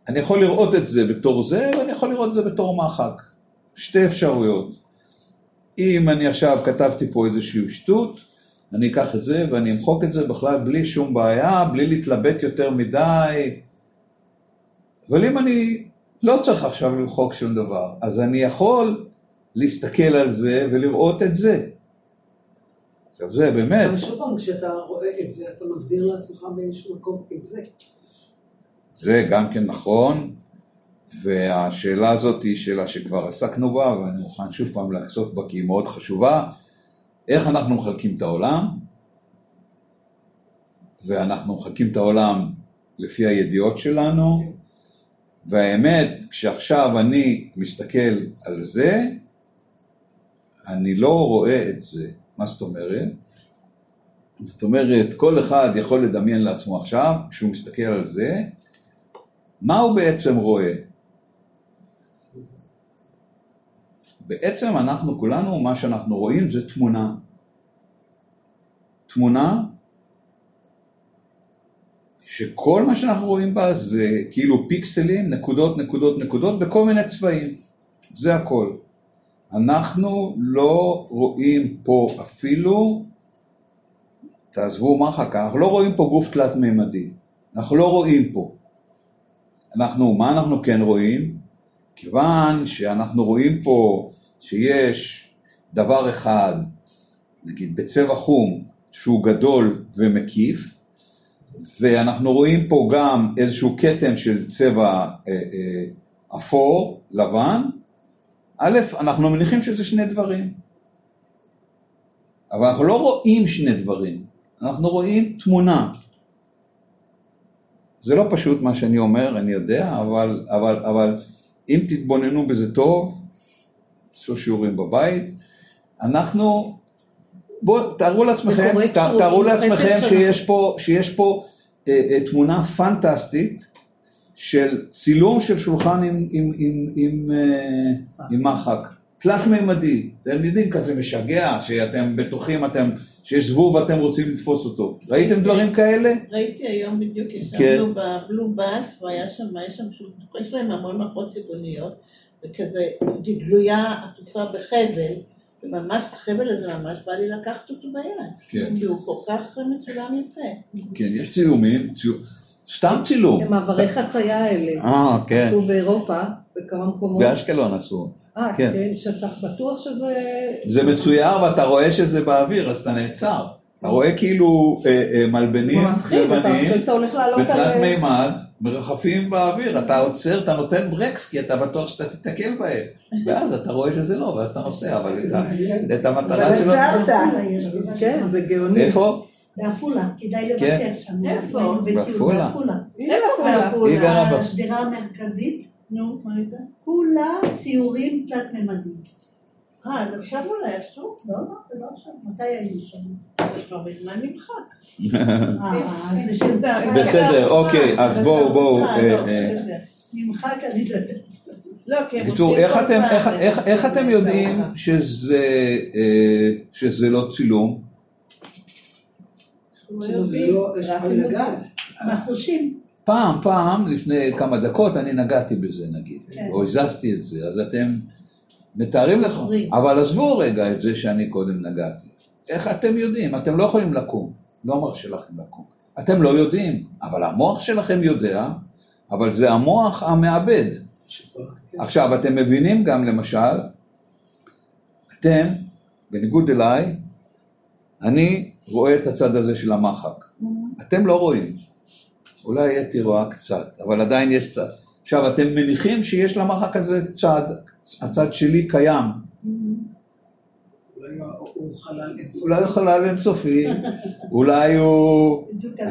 אני יכול לראות את זה בתור זה, ואני יכול לראות את זה בתור מחק. שתי אפשרויות. אם אני עכשיו כתבתי פה איזושהי שטות, אני אקח את זה ואני אמחוק את זה בכלל בלי שום בעיה, בלי להתלבט יותר מדי. אבל אם אני לא צריך עכשיו למחוק שום דבר, אז אני יכול להסתכל על זה ולראות את זה. עכשיו זה באמת... אבל שוב פעם, כשאתה רואה את זה, אתה מגדיר לעצמך באיזשהו מקום את זה. זה גם כן נכון, והשאלה הזאת היא שאלה שכבר עסקנו בה, ואני מוכן שוב פעם לעסוק בה כי היא מאוד חשובה. איך אנחנו מחלקים את העולם? ואנחנו מחלקים את העולם לפי הידיעות שלנו, והאמת, כשעכשיו אני מסתכל על זה, אני לא רואה את זה. מה זאת אומרת? זאת אומרת, כל אחד יכול לדמיין לעצמו עכשיו, כשהוא מסתכל על זה, מה הוא בעצם רואה? בעצם אנחנו כולנו, מה שאנחנו רואים זה תמונה. תמונה שכל מה שאנחנו רואים בה זה כאילו פיקסלים, נקודות, נקודות, נקודות, בכל מיני צבעים. זה הכל. אנחנו לא רואים פה אפילו, תעזבו מחק, אנחנו לא רואים פה גוף תלת מימדי. אנחנו לא רואים פה. אנחנו, מה אנחנו כן רואים? כיוון שאנחנו רואים פה שיש דבר אחד, נגיד בצבע חום, שהוא גדול ומקיף, ואנחנו רואים פה גם איזשהו כתם של צבע אה, אה, אפור, לבן, א', אנחנו מניחים שזה שני דברים, אבל אנחנו לא רואים שני דברים, אנחנו רואים תמונה. זה לא פשוט מה שאני אומר, אני יודע, אבל, אבל, אבל אם תתבוננו בזה טוב, עשו שיעורים בבית, אנחנו, בואו תארו לעצמכם, תארו לעצמכם שיש פה, שיש פה אה, אה, תמונה פנטסטית של צילום של שולחן עם, עם, עם, עם, אה, עם מחק, תלת מימדי, אתם יודעים כזה משגע, שאתם בטוחים אתם, שיש זבוב ואתם רוצים לתפוס אותו, ראיתם דברים כאלה? ראיתי היום בדיוק, כן. ישבנו בבלו באס, והיה שם, יש שם, יש להם המון מפות צבעוניות, וכזה גלויה עטופה בחבל, וממש, החבל הזה ממש בא לי לקחת אותו ביד, כן, כי הוא כל כך מצולם יפה. כן, יש צילומים, צילום, סתם צילום, מעברי חצייה האלה. אה, כן, עשו באירופה, בכמה מקומות. באשקלון עשו, אה, כן. כן, שאתה בטוח שזה... זה מצויר ואתה רואה שזה באוויר, אז אתה נעצר, אתה רואה כאילו אה, אה, מלבנים לבנים. בתלת מימד, מרחפים באוויר, אתה עוצר, אתה נותן ברקס, כי אתה בטוח שאתה תיתקל בהם, ואז אתה רואה שזה לא, ואז אתה נוסע, אבל את המטרה שלו... עצרת. בעפולה יש דבר כן. זה גאוני. איפה? בעפולה, כדאי לבקר שם. איפה? בעפולה? בעפולה. איפה היא בעפולה? גרה ב- השדרה המרכזית, נו, מה הייתה? כולה ציורים תלת-ממדיים. אה, אז עכשיו אולי עשו? לא, לא, זה לא שם. מתי היינו שם? זה כבר מזמן נמחק. אה. בסדר, אוקיי, אז בואו, בואו, אה, אה, לא, אה. נמחק אני לא יודעת. לא, בקיצור, איך אתם- יודעים שזה לא צילום? לגעת. בחושים. פעם, פעם, לפני כמה דקות, אני נגעתי בזה נגיד, כן. או הזזתי את זה, אז אתם מתארים לכם. אבל עזבו רגע את זה שאני קודם נגעתי. איך אתם יודעים? אתם לא יכולים לקום, לא מרשה לכם לקום. אתם לא יודעים, אבל המוח שלכם יודע, אבל זה המוח המעבד. עכשיו, אתם מבינים גם למשל, אתם, בניגוד אליי, אני רואה את הצד הזה של המחק. אתם לא רואים. אולי אתי רואה קצת, אבל עדיין יש צד. עכשיו, אתם מניחים שיש למחק הזה צד, הצד שלי קיים. אולי הוא חלל אינסופי. אולי הוא חלל אינסופי, אולי הוא...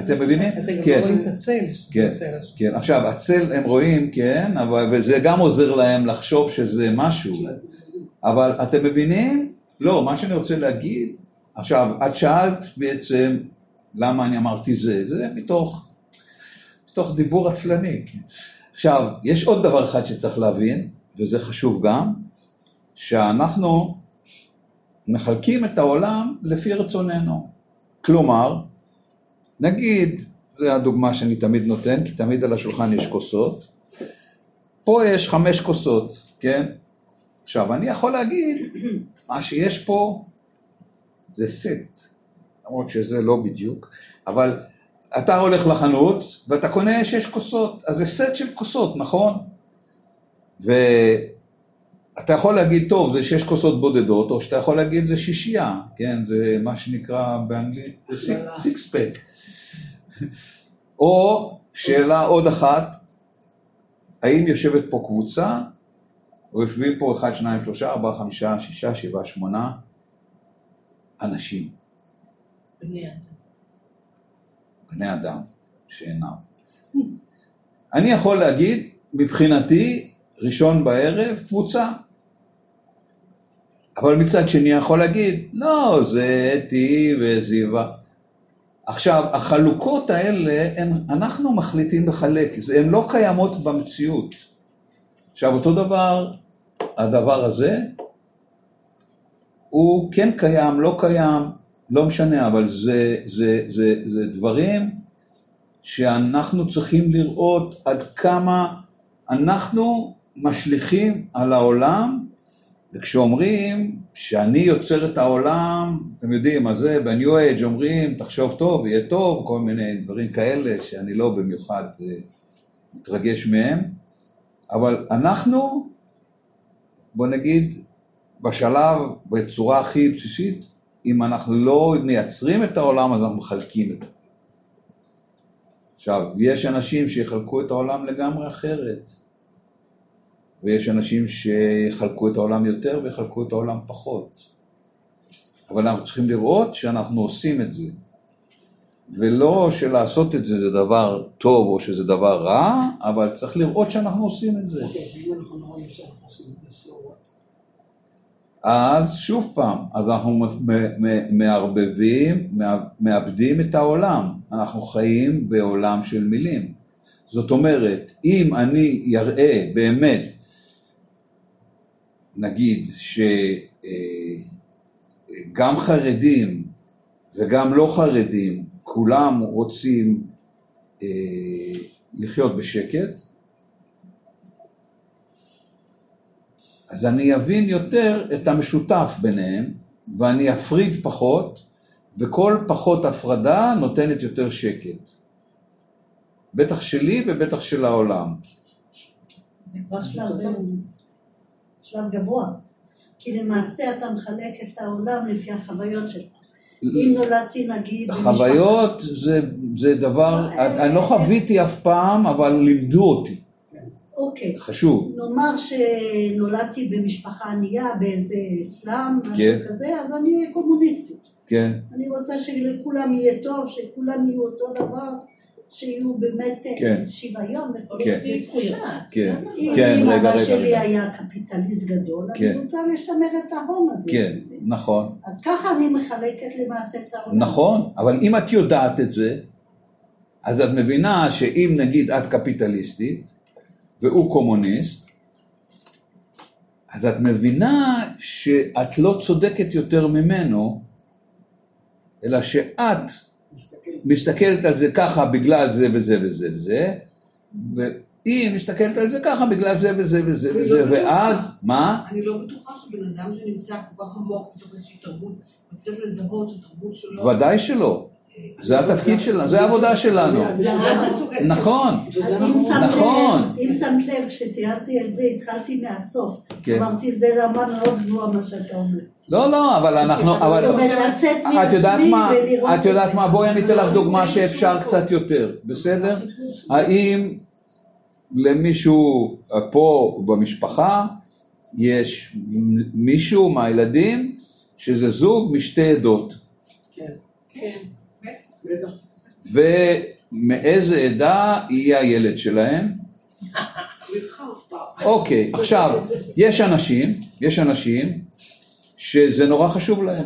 אתם מבינים? אתה גם כן. רואים את הצל, שזה כן. כן. עכשיו, הצל הם רואים, כן, אבל, וזה גם עוזר להם לחשוב שזה משהו. אבל אתם מבינים? לא, מה שאני רוצה להגיד, עכשיו, את שאלת בעצם למה אני אמרתי זה, זה מתוך, מתוך דיבור עצלני. עכשיו, יש עוד דבר אחד שצריך להבין, וזה חשוב גם, שאנחנו מחלקים את העולם לפי רצוננו. כלומר, נגיד, זו הדוגמה שאני תמיד נותן, כי תמיד על השולחן יש כוסות, פה יש חמש כוסות, כן? עכשיו, אני יכול להגיד, מה שיש פה זה סט, למרות שזה לא בדיוק, אבל אתה הולך לחנות ואתה קונה שש כוסות, אז זה סט של כוסות, נכון? ואתה יכול להגיד, טוב, זה שש כוסות בודדות, או שאתה יכול להגיד, זה שישייה, כן? זה מה שנקרא באנגלית סיקס פק. או שאלה עוד אחת, האם יושבת פה קבוצה, או יושבים פה 1, 2, 3, 4, 5, 6, 7, 8 אנשים, בני אדם. בני אדם שאינם. אני יכול להגיד, מבחינתי, ראשון בערב, קבוצה. אבל מצד שני יכול להגיד, לא, זה אתי וזיווה. עכשיו, החלוקות האלה, הן, אנחנו מחליטים לחלק, הן לא קיימות במציאות. עכשיו, אותו דבר, הדבר הזה, הוא כן קיים, לא קיים, לא משנה, אבל זה, זה, זה, זה דברים שאנחנו צריכים לראות עד כמה אנחנו משליכים על העולם, וכשאומרים שאני יוצר את העולם, אתם יודעים, מה זה, ב-New Age אומרים, תחשוב טוב, יהיה טוב, כל מיני דברים כאלה שאני לא במיוחד אה, מתרגש מהם, אבל אנחנו, בוא נגיד, בשלב, בצורה הכי בסיסית, אם אנחנו לא מייצרים את העולם, אז אנחנו מחלקים את העולם. עכשיו, יש אנשים שיחלקו את העולם לגמרי אחרת, ויש אנשים שיחלקו את העולם יותר ויחלקו את העולם פחות. אבל אנחנו צריכים לראות שאנחנו עושים את זה. ולא שלעשות את זה זה דבר טוב או שזה דבר רע, אבל צריך לראות שאנחנו עושים את זה. אוקיי, ואם אנחנו רואים שאנחנו עושים את זה? אז שוב פעם, אז אנחנו מערבבים, מא- מאבדים את העולם. אנחנו חיים בעולם של מילים. זאת אומרת, אם אני יראה באמת, נגיד שגם חרדים וגם לא חרדים, כולם רוצים אה, לחיות בשקט, אז אני אבין יותר את המשותף ביניהם, ואני אפריד פחות, וכל פחות הפרדה נותנת יותר שקט. בטח שלי ובטח של העולם. זה כבר שלב שלב גבוה. כי למעשה אתה מחלק את העולם לפי החוויות שלך. אם נולדתי נגיד... חוויות זה, זה דבר, אני לא חוויתי אף פעם, אבל לימדו אותי, אוקיי. חשוב. נאמר שנולדתי במשפחה ענייה באיזה סלאם, משהו כן. כזה, אז אני קומוניסטית. כן, אני רוצה שלכולם יהיה טוב, שכולם יהיו אותו דבר, שיהיו באמת אה, כן. שוויון וכל כן. מיני זכויות. כן, אם כן, אם רגע, אבא רגע, שלי רגע. היה קפיטליסט גדול, כן. אני רוצה לשמר את ההון הזה. כן, נכון. אז ככה אני מחלקת למעשה את העולם. נכון, אבל אם את יודעת את זה, אז את מבינה שאם נגיד את קפיטליסטית והוא קומוניסט, אז את מבינה שאת לא צודקת יותר ממנו, אלא שאת מסתכל. מסתכלת על זה ככה בגלל זה וזה וזה וזה, והיא מסתכלת על זה ככה בגלל זה וזה וזה אני וזה, לא. ואז, מה? אני לא בטוחה שבן אדם שנמצא כל כך עמוק בתוך איזושהי תרבות, מצליח לזהות שתרבות שלו... ודאי שלא. זה התפקיד שלנו, זה העבודה שלנו. נכון, נכון. אם שמת לב, כשתיארתי את זה, התחלתי מהסוף. כן. אמרתי, זה רמה מאוד גבוהה מה שאתה אומר. לא, לא, אבל אנחנו, אבל את יודעת מה. את יודעת מה, בואי אני אתן לך דוגמה זה שאפשר קצת יותר, בסדר? האם למישהו פה במשפחה יש מישהו מהילדים שזה זוג משתי עדות. כן, כן. ומאיזה עדה יהיה הילד שלהם? אוקיי, עכשיו, יש אנשים, יש אנשים שזה נורא חשוב להם,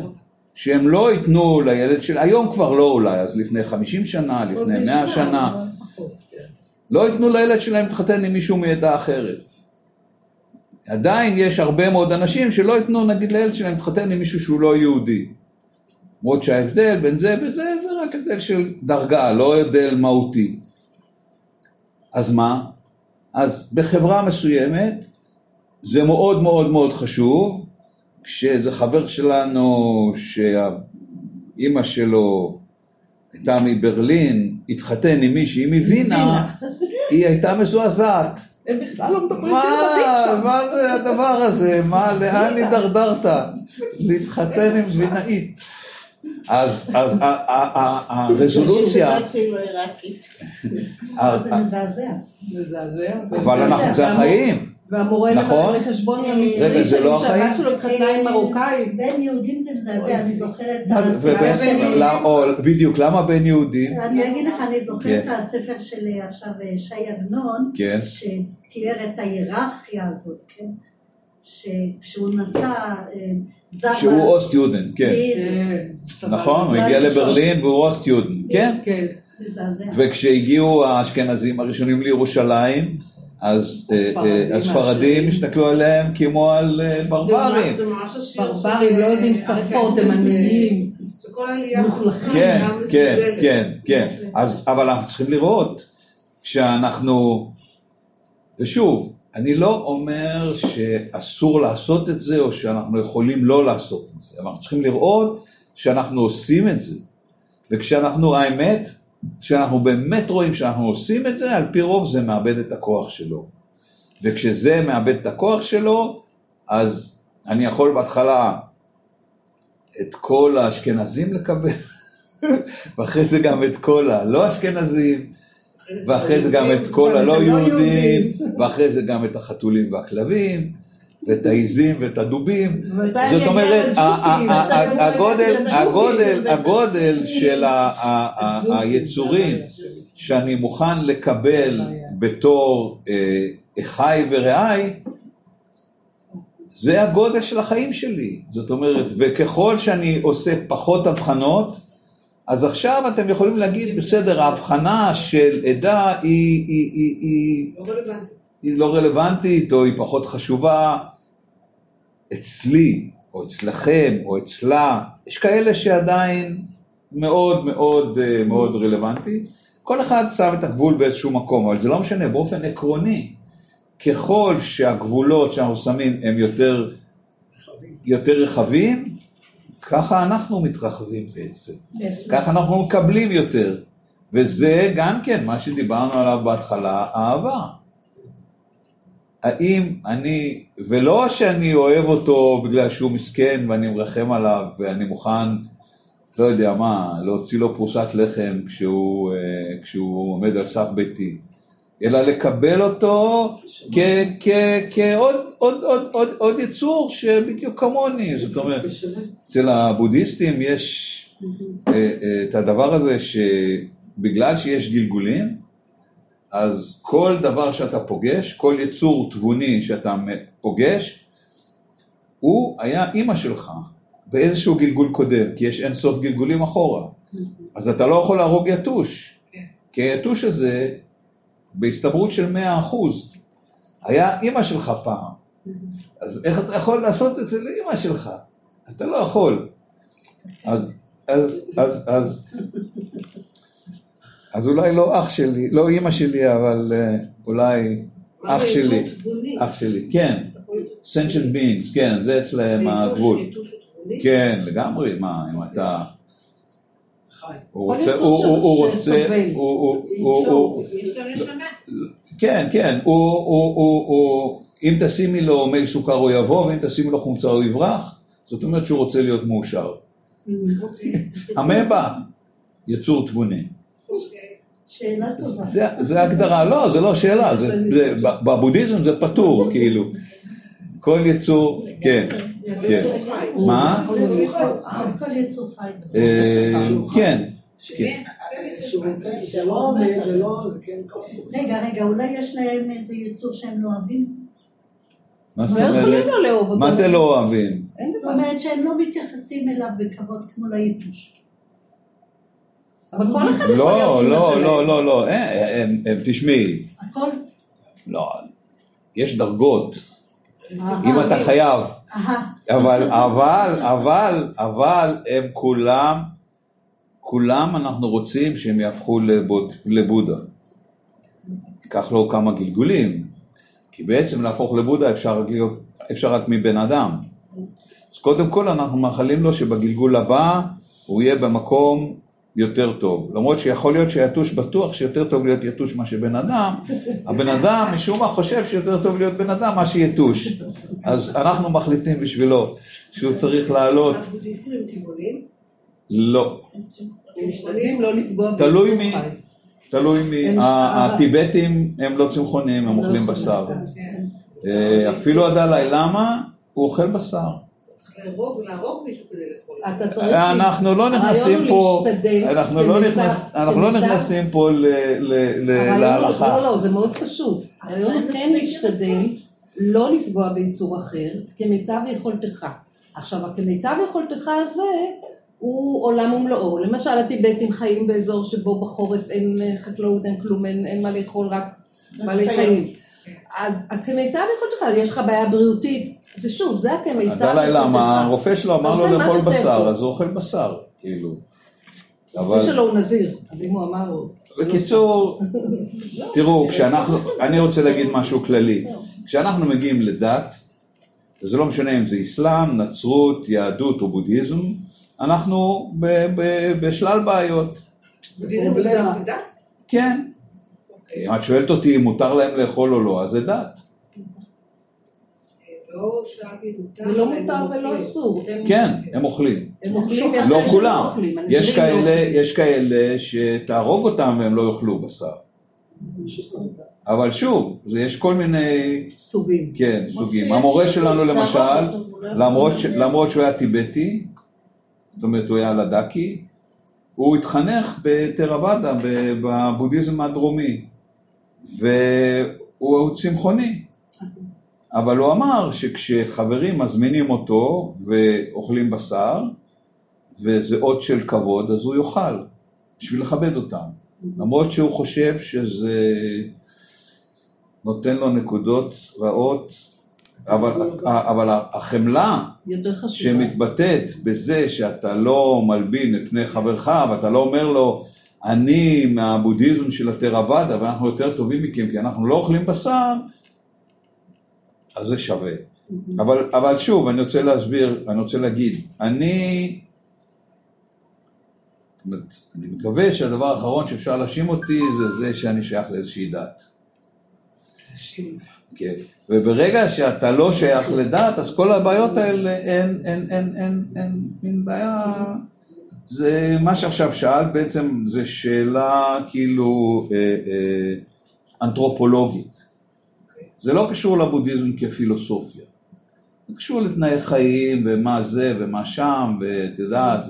שהם לא ייתנו לילד של, היום כבר לא אולי, אז לפני 50 שנה, לפני 100 שנה, לא ייתנו לילד שלהם להתחתן עם מישהו מעדה אחרת. עדיין יש הרבה מאוד אנשים שלא ייתנו נגיד לילד שלהם להתחתן עם מישהו שהוא לא יהודי. למרות שההבדל בין זה וזה זה רק הבדל של דרגה, לא הבדל מהותי. אז מה? אז בחברה מסוימת זה מאוד מאוד מאוד חשוב, כשאיזה חבר שלנו שהאימא שלו הייתה מברלין, התחתן עם מישהי מווינה, היא הייתה מזועזעת. הם בכלל לא מדברים מה, תימנית שם. מה זה הדבר הזה? מה, לאן הידרדרת? להתחתן עם וינאית. אז הרזולוציה, שלי שהיא לא עיראקית. ה- זה מזעזע. מזעזע. אבל אנחנו, זה החיים. והמורה נכון? לחשבון המצרי זה לא שלי, החיים? שהבת שלו התחתנה עם מרוקאי. בין יהודים זה מזעזע, אני זוכרת את הספר או, בדיוק, למה בין יהודים? אני אגיד לך, אני זוכרת כן. את הספר של עכשיו שי עגנון, כן. שתיאר את ההיררכיה הזאת, כן? שכשהוא נסע, זר... שהוא או סטיודנט, כן. כן. נכון, הוא הגיע לברלין והוא או סטיודנט, כן. כן. וכשהגיעו האשכנזים הראשונים לירושלים, אז אה, הספרדים אה, הספרדים. הסתכלו עליהם כמו על אה, ברברים. ברברים לא יודעים שפות, הם עניים. כן, כן. כן, כן. אז, אבל אנחנו צריכים לראות שאנחנו, ושוב, אני לא אומר שאסור לעשות את זה או שאנחנו יכולים לא לעשות את זה, אנחנו צריכים לראות שאנחנו עושים את זה. וכשאנחנו, האמת, כשאנחנו באמת רואים שאנחנו עושים את זה, על פי רוב זה מאבד את הכוח שלו. וכשזה מאבד את הכוח שלו, אז אני יכול בהתחלה את כל האשכנזים לקבל, ואחרי זה גם את כל הלא אשכנזים, ואחרי זה גם את כל את הלא יהודים. ואחרי זה גם את החתולים והכלבים, ואת העיזים ואת הדובים. זאת אומרת, הגודל, של היצורים שאני מוכן לקבל בתור אה, אחיי ורעיי, זה הגודל של החיים שלי. זאת אומרת, וככל שאני עושה פחות הבחנות, אז עכשיו אתם יכולים להגיד, בסדר, ההבחנה של עדה היא, היא, היא, היא, לא רלוונטית. היא לא רלוונטית או היא פחות חשובה אצלי, או אצלכם, או אצלה. יש כאלה שעדיין מאוד מאוד אה, מאוד רלוונטי. כל אחד שם את הגבול באיזשהו מקום, אבל זה לא משנה, באופן עקרוני, ככל שהגבולות שאנחנו שמים הם יותר, יותר רחבים, ככה אנחנו מתרחבים בעצם. ככה אנחנו מקבלים יותר. וזה גם כן מה שדיברנו עליו בהתחלה, אהבה. האם אני, ולא שאני אוהב אותו בגלל שהוא מסכן ואני מרחם עליו ואני מוכן, לא יודע מה, להוציא לו פרוסת לחם כשהוא, אה, כשהוא עומד על סף ביתי, אלא לקבל אותו כעוד עוד, עוד, עוד, עוד יצור שבדיוק כמוני, זאת אומרת, אצל הבודהיסטים יש אה, אה, את הדבר הזה שבגלל שיש גלגולים, אז כל דבר שאתה פוגש, כל יצור תבוני שאתה פוגש, הוא היה אימא שלך באיזשהו גלגול קודם, כי יש אין סוף גלגולים אחורה. אז אתה לא יכול להרוג יתוש, כי היתוש הזה, בהסתברות של 100%, היה אימא שלך פעם. אז איך אתה יכול לעשות את זה לאימא שלך? אתה לא יכול. אז, אז, אז, אז, אז אולי לא אח שלי, לא אימא שלי, אבל אה, אולי אח שלי? אח שלי, כן, sentient beings, כן, זה אצלהם יתוש- הגבול. כן, לגמרי, מה, אם אתה, חי. הוא רוצה, הוא הוא- הוא ש- רוצה. הוא-. כן, כן, הוא, הוא, הוא, הוא, אם תשימי לו מי סוכר הוא יבוא, ואם תשימי לו חומצה הוא יברח, זאת אומרת שהוא רוצה להיות מאושר. אוקיי. אמבה, יצור תבוני. אוקיי. שאלה טובה. זה, הגדרה, לא, זה לא שאלה, בבודהיזם זה פתור, כאילו. כל יצור, כן, כן. מה? כל יצור חי. אה, כן, כן. לא לא, זה כן. רגע, רגע, אולי יש להם איזה יצור שהם לא אוהבים? מה זאת לא? לא זה לא אוהבים? זאת. אומרת שהם לא מתייחסים אליו בכבוד כמו ליתוש. אבל כל אחד יכול לא, להיות אמא לא, שלהם. לא, לא, לא, הם- הם- תשמעי, הכל? לא, יש דרגות, אם אתה חייב, אבל, אבל, אבל, אבל הם כולם, כולם אנחנו רוצים שהם יהפכו לבוד, לבודה. ייקח לו כמה גלגולים, כי בעצם להפוך לבודה אפשר, אפשר רק מבן אדם. אז קודם כל אנחנו מאחלים לו שבגלגול הבא הוא יהיה במקום יותר טוב. למרות שיכול להיות שיתוש בטוח שיותר טוב להיות יתוש מאשר בן אדם, הבן אדם משום מה חושב שיותר טוב להיות בן אדם מאשר יתוש. אז אנחנו מחליטים בשבילו שהוא צריך לעלות. לא, לא תלוי מי. תלוי מי. הטיבטים הם לא צמחונים, הם לא אוכלים בשר. בשר. אה, אפילו הדלאי למה הוא אוכל בשר. צריך להרוג להרוג מישהו כדי לאכול. אתה צריך... אנחנו לא נכנסים פה, אנחנו לא לא נכנסים פה להלכה. לא, לא, זה מאוד פשוט. הרעיון הוא כן להשתדל לא לפגוע ביצור אחר כמיטב יכולתך. עכשיו, כמיטב יכולתך הזה הוא עולם ומלואו. למשל, הטיבטים חיים באזור שבו בחורף אין אה, חקלאות, אין כלום, אין, אין מה לאכול, רק בעלי חיים. אז כמיטב יכולתך, יש לך בעיה בריאותית, זה שוב, זה כמיטב יכולתך. הדלאי למה, הרופא שלו אמר לו לאכול בשר, יכול. אז הוא אוכל בשר, כאילו. הרופא אבל שלו הוא נזיר, אז אם הוא אמר... הוא- בקיצור, תראו, כשאנחנו, אני רוצה להגיד משהו כללי. כשאנחנו מגיעים לדת, וזה לא משנה אם זה אסלאם, נצרות, יהדות או בודהיזם, אנחנו בשלל בעיות. בודהיזם פרובלמה. זה דת? כן. אם את שואלת אותי אם מותר להם לאכול או לא, אז זה דת. לא שאלתי אם מותר. זה לא מותר ולא. אסור. כן, הם אוכלים. הם אוכלים, יש לא כאלה שלא כולם. אוכלים, יש כאלה, אוכלים. יש כאלה שתהרוג אותם והם לא יאכלו בשר. אבל שוב, יש כל מיני, סוגים. כן, סוגים. המורה שלנו למשל, לא למרות, שהוא היה טיבטי, זאת אומרת הוא היה לדקי, הוא התחנך בתרוואדה, בבודהיזם הדרומי, והוא צמחוני. אבל הוא אמר שכשחברים מזמינים אותו ואוכלים בשר, וזה אות של כבוד, אז הוא יאכל, בשביל לכבד אותם. למרות שהוא חושב שזה נותן לו נקודות רעות, אבל, אבל החמלה. שמתבטאת בזה שאתה לא מלבין את פני חברך ואתה לא אומר לו אני מהבודהיזם של התרוואדה ואנחנו יותר טובים מכם כי אנחנו לא אוכלים בשר, אז זה שווה. אבל, אבל שוב, אני רוצה להסביר, אני רוצה להגיד, אני, אומרת, אני מקווה שהדבר האחרון שאפשר להאשים אותי זה זה שאני שייך לאיזושהי דת. כן. וברגע שאתה לא שייך לדת, אז כל הבעיות האלה אין, אין, אין, אין, אין, אין בעיה. זה מה שעכשיו שאלת בעצם, זה שאלה כאילו אה, אה, אנתרופולוגית. זה לא קשור לבודהיזם כפילוסופיה. זה קשור לתנאי חיים ומה זה ומה שם, ואת יודעת,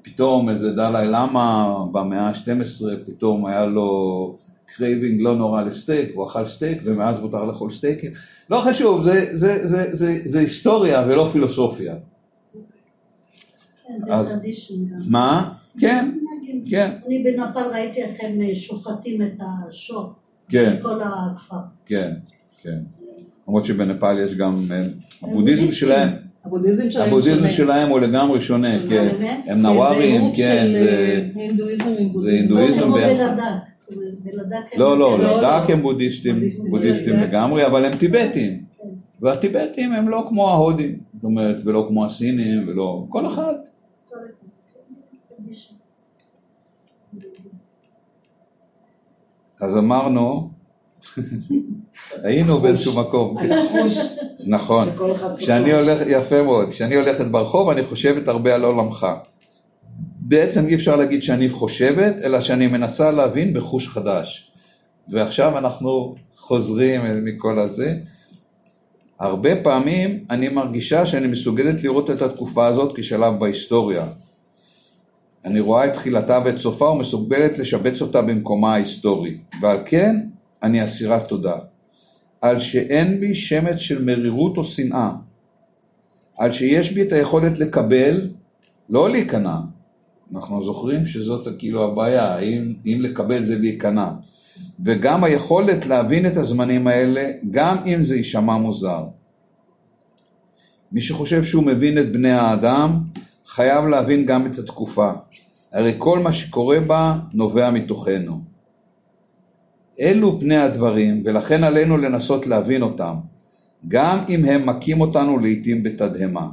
ופתאום איזה דלאי לאמה במאה ה-12 פתאום היה לו craving לא נורא לסטייק, הוא אכל סטייק ומאז מותר לאכול סטייקים. לא חשוב, זה, זה, זה, זה, זה היסטוריה ולא פילוסופיה. כן, זה אז- tradition גם. מה? כן, כן, אני בנפאל ראיתי איך הם אה, שוחטים את השור. כן. של כל הכפר. כן, כן. למרות שבנפאל יש גם, אה, הבודהיזם. שלהם, הבודהיזם שלהם הבודהיזם. שלהם הוא לגמרי שונה, כן. הם נווארים, כן. זה- אה, הינדואיזם עם זה. הינדואיזם לא, לא, לא, לדק. הם בודהיסטים, בודהיסטים. בודהיסטים. לגמרי, אבל הם טיבטים. כן. והטיבטים הם לא כמו ההודים, זאת אומרת, ולא כמו הסינים, ולא. כל אחד. כן, טרדישן. אז אמרנו, היינו באיזשהו מקום. הנחוש נכון. כשאני הולך, יפה מאוד, כשאני הולכת ברחוב אני חושבת הרבה על עולמך. בעצם אי אפשר להגיד שאני חושבת, אלא שאני מנסה להבין בחוש חדש. ועכשיו אנחנו חוזרים מכל הזה. הרבה פעמים אני מרגישה שאני מסוגלת לראות את התקופה הזאת כשלב בהיסטוריה. אני רואה את תחילתה ואת סופה ומסוגלת לשבץ אותה במקומה ההיסטורי, ועל כן אני אסירת תודה. על שאין בי שמץ של מרירות או שנאה, על שיש בי את היכולת לקבל, לא להיכנע. אנחנו זוכרים שזאת כאילו הבעיה, האם אם לקבל זה להיכנע. וגם היכולת להבין את הזמנים האלה, גם אם זה יישמע מוזר. מי שחושב שהוא מבין את בני האדם, חייב להבין גם את התקופה. הרי כל מה שקורה בה נובע מתוכנו. אלו פני הדברים, ולכן עלינו לנסות להבין אותם, גם אם הם מכים אותנו לעיתים בתדהמה.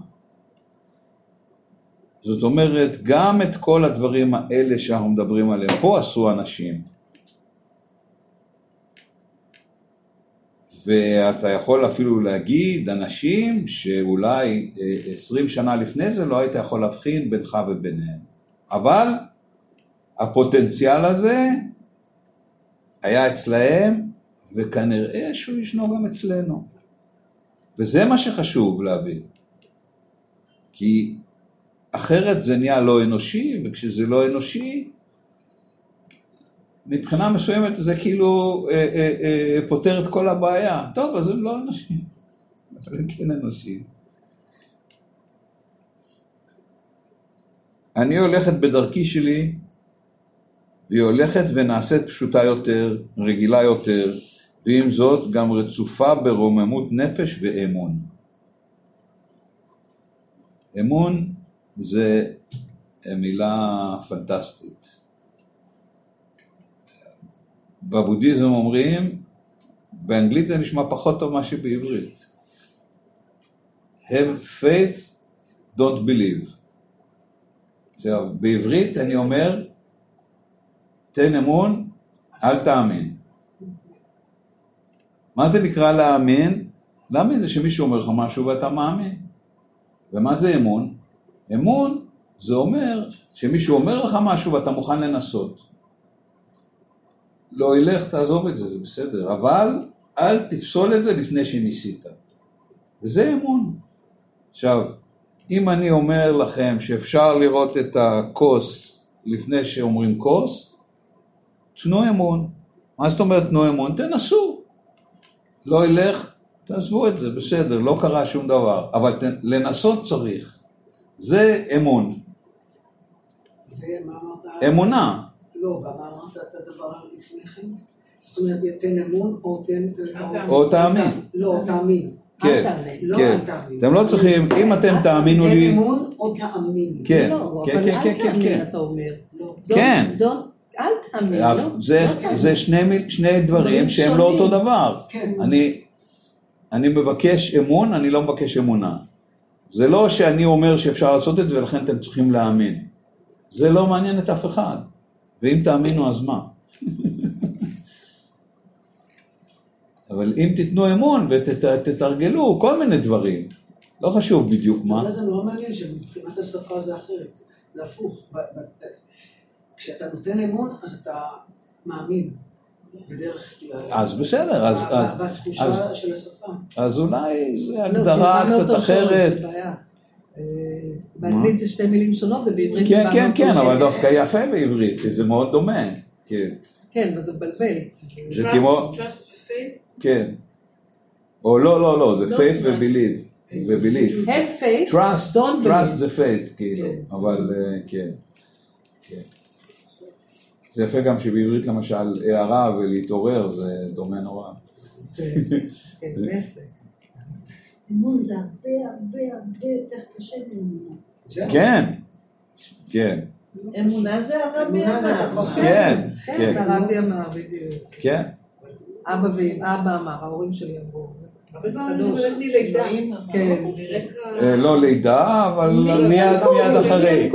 זאת אומרת, גם את כל הדברים האלה שאנחנו מדברים עליהם, פה עשו אנשים. ואתה יכול אפילו להגיד אנשים שאולי אה, עשרים שנה לפני זה לא היית יכול להבחין בינך וביניהם. אבל הפוטנציאל הזה היה אצלהם, וכנראה שהוא ישנו גם אצלנו. וזה מה שחשוב להבין. כי אחרת זה נהיה לא אנושי, וכשזה לא אנושי, מבחינה מסוימת זה כאילו אה, אה, אה, פותר את כל הבעיה. טוב, אז הם לא אנשים, אבל הם כן אנושיים. אני הולכת בדרכי שלי, והיא הולכת ונעשית פשוטה יותר, רגילה יותר, ועם זאת גם רצופה ברוממות נפש ואמון. אמון זה מילה פנטסטית. בבודהיזם אומרים, באנגלית זה נשמע פחות טוב מאשר בעברית. have faith, don't believe. עכשיו, בעברית אני אומר, תן אמון, אל תאמין. מה זה נקרא להאמין? להאמין זה שמישהו אומר לך משהו ואתה מאמין. ומה זה אמון? אמון זה אומר שמישהו אומר לך משהו ואתה מוכן לנסות. לא ילך, תעזוב את זה, זה בסדר, אבל אל תפסול את זה לפני שניסית. וזה אמון. עכשיו, אם אני אומר לכם שאפשר לראות את הכוס לפני שאומרים כוס, תנו אמון. מה זאת אומרת תנו אמון? תנסו. לא ילך, תעזבו את זה, בסדר, לא קרה שום דבר. אבל ת, לנסות צריך. זה אמון. אמונה. לא, ומה אמרת את הדבר לפני כן? זאת אומרת, תן אמון או תן... או תאמין. לא, תאמין. כן, כן. אתם לא צריכים, אם אתם תאמינו לי... תן אמון או תאמין. כן, לא, כן, אבל כן, אל כן, כן, תאמין, כן. אתה אומר. כן. Don't- אל תאמין, לא? זה, לא תאמין. זה שני, דברים שהם לא אותו. דבר. כן. אני מבקש אמון, אני לא מבקש אמונה. זה לא שאני אומר שאפשר לעשות את זה ולכן אתם צריכים להאמין. זה לא מעניין את אף אחד. ואם תאמינו אז מה? אבל אם תיתנו אמון ותתרגלו כל מיני דברים, לא חשוב בדיוק מה. אבל זה נורא מעניין שמבחינת השפה זה אחרת. זה הפוך. כשאתה נותן אמון, אז אתה מאמין. בדרך כלל. אז בסדר, אז, אז, בתחושה אז- של השפה. אז אולי זו לא, הגדרה זה בא קצת אחרת. זה. אה, באנגלית זה שתי מילים שונות ובעברית זה כן, כן, כן, אבל. דווקא יפה בעברית, כי זה מאוד דומה. כן, כן, וזה מבלבל. זה כמו, Trust? כן. או לא, לא, לא, זה לא, faith ו-believe. ו-believe. have faith, trust, don't trust. זה faith, כאילו, כן. אבל אה, כן. כן. זה יפה גם שבעברית למשל הערה ולהתעורר זה דומה נורא. כן. אמון זה הרבה הרבה הרבה יותר קשה מאמונה. כן, כן, אמונה זה הרבי אמר. כן, כן, כן, הרבי אמר בדיוק. כן. אבא ואבא אמר, ההורים שלי אמרו. כן. אה, לא לידה, אבל מיד מיד אחרי.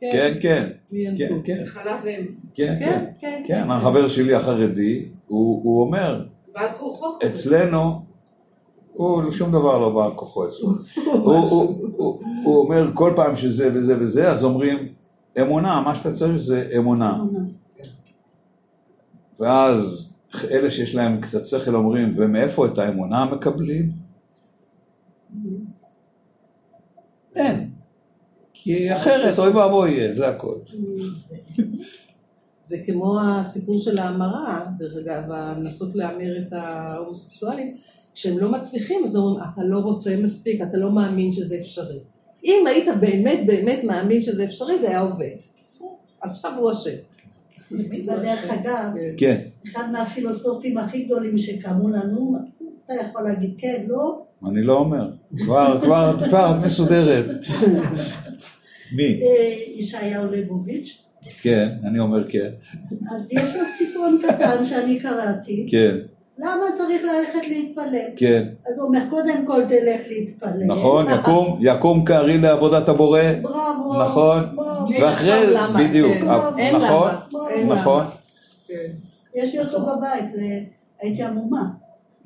כן, כן, כן, מינקות. כן, חלב אם. כן, כן, כן. כן. כן, החבר שלי החרדי, הוא הוא אומר. אצלנו, הוא שום דבר לא בעל כוחו אצלו. הוא- הוא- הוא- הוא אומר כל פעם שזה וזה וזה, אז אומרים אמונה, מה שאתה צריך זה אמונה. ואז אלה שיש להם קצת שכל אומרים, ומאיפה את האמונה מקבלים? אין. כי אחרת, אוי ואבוי זה הכל. זה כמו הסיפור של ההמרה, דרך אגב, לנסות להמיר את ההומוסקסואלים, כשהם לא מצליחים, אז אומרים, אתה לא רוצה מספיק, אתה לא מאמין שזה אפשרי. אם היית באמת באמת מאמין שזה אפשרי, זה היה עובד. אז עכשיו הוא אשם. בדרך אגב, כן. אחד מהפילוסופים הכי גדולים שקמו לנו, אתה יכול להגיד כן, לא? אני לא אומר. כבר, כבר, כבר את מסודרת. מי? אה, ישעיהו ליבוביץ'. כן, אני אומר כן. אז יש לו ספרון קטן שאני קראתי. כן. למה צריך ללכת להתפלל? כן. אז הוא אומר, קודם כל תלך להתפלל. נכון, יקום, יקום כארי לעבודת הבורא. בראבו. נכון. בראבו. ואחרי, עכשיו למה? בדיוק, אין, אין נכון, למה, אין נכון, למה. כן. יש לי אותו בבית, זה- הייתי עמומה.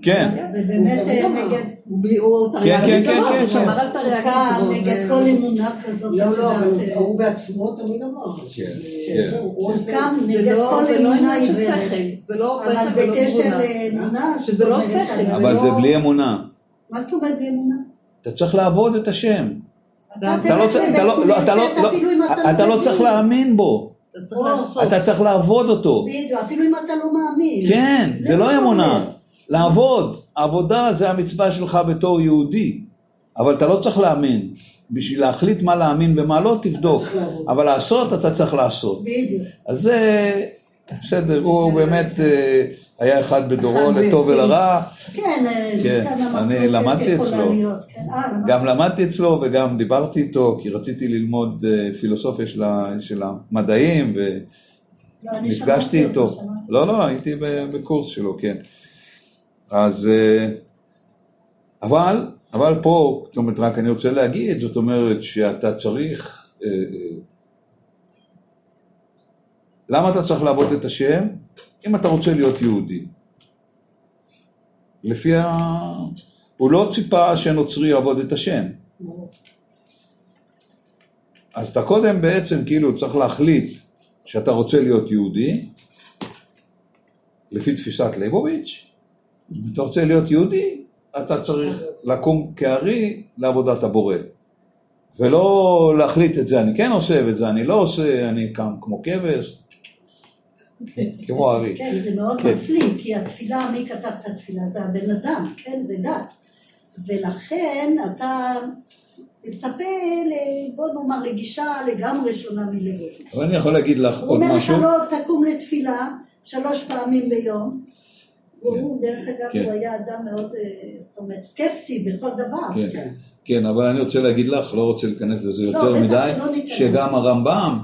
כן, זה באמת אה, נגד... הוא כן, תרי"ג כן, מצוות, כן, הוא כן. שמר על תרי"ג מצוות. נגד כל אמונה כזאת. לא, לא, אה, הוא בעצמו תמיד אמר. כן, שזה- כן. הוא קם נגד לא- כל לא אמונה עיוורת. שכל, זה לא אבל שכל ולא. לאמונה... שזה לא שכל, אבל לא- זה בלי אמונה. מה זאת אומרת בלי אמונה? אתה צריך לעבוד את השם. אתה לא צריך- לא- לא, לא- לא- לא להאמין בו, אתה צריך או, לעשות. אתה צריך לעבוד אותו. אפילו אם אתה לא מאמין. כן, זה לא אמונה. לעבוד. עבודה זה המצווה שלך בתור יהודי. אבל אתה לא צריך להאמין. בשביל להחליט מה להאמין ומה לא, תבדוק. אבל לעשות, אתה צריך לעשות. בדיוק. אז זה, בסדר, הוא באמת אה, היה אחד בדורו לטוב. ולרע. כן, אה, כן, אני למדתי אצלו. כן. אה. גם למדתי אצלו וגם דיברתי איתו, כי רציתי ללמוד פילוסופיה של המדעים, לא, ונפגשתי שמעתי איתו. לא, לא, הייתי בקורס שלו, כן. אז, אה, אבל, אבל פה, זאת אומרת, רק אני רוצה להגיד, זאת אומרת שאתה צריך, אה, אה, למה אתה צריך לעבוד את השם? אם אתה רוצה להיות יהודי. לפי ה... הוא לא ציפה שנוצרי יעבוד את השם. אז אתה קודם בעצם כאילו צריך להחליט שאתה רוצה להיות יהודי, לפי תפיסת ליבוביץ', אם אתה רוצה להיות יהודי, אתה צריך לקום כארי לעבודת הבורא. ולא להחליט את זה אני כן עושה ואת זה אני לא עושה, אני קם כמו כבש, כמו ארי. כן, זה מאוד כן. מפליא, כי התפילה, מי כתב את התפילה? זה הבן אדם, כן, זה דת. ולכן אתה מצפה, בוא נאמר, לגישה לגמרי שונה מלבוביץ'. אבל אני יכול להגיד לך הוא עוד אומר לך משהו? לא תקום לתפילה שלוש פעמים ביום. והוא, דרך אגב, כן. הוא היה אדם מאוד, אה, זאת אומרת, סקפטי בכל דבר. כן, כן, אבל אני רוצה להגיד לך, לא רוצה להיכנס לזה לא, יותר מדי. שגם הרמב"ם,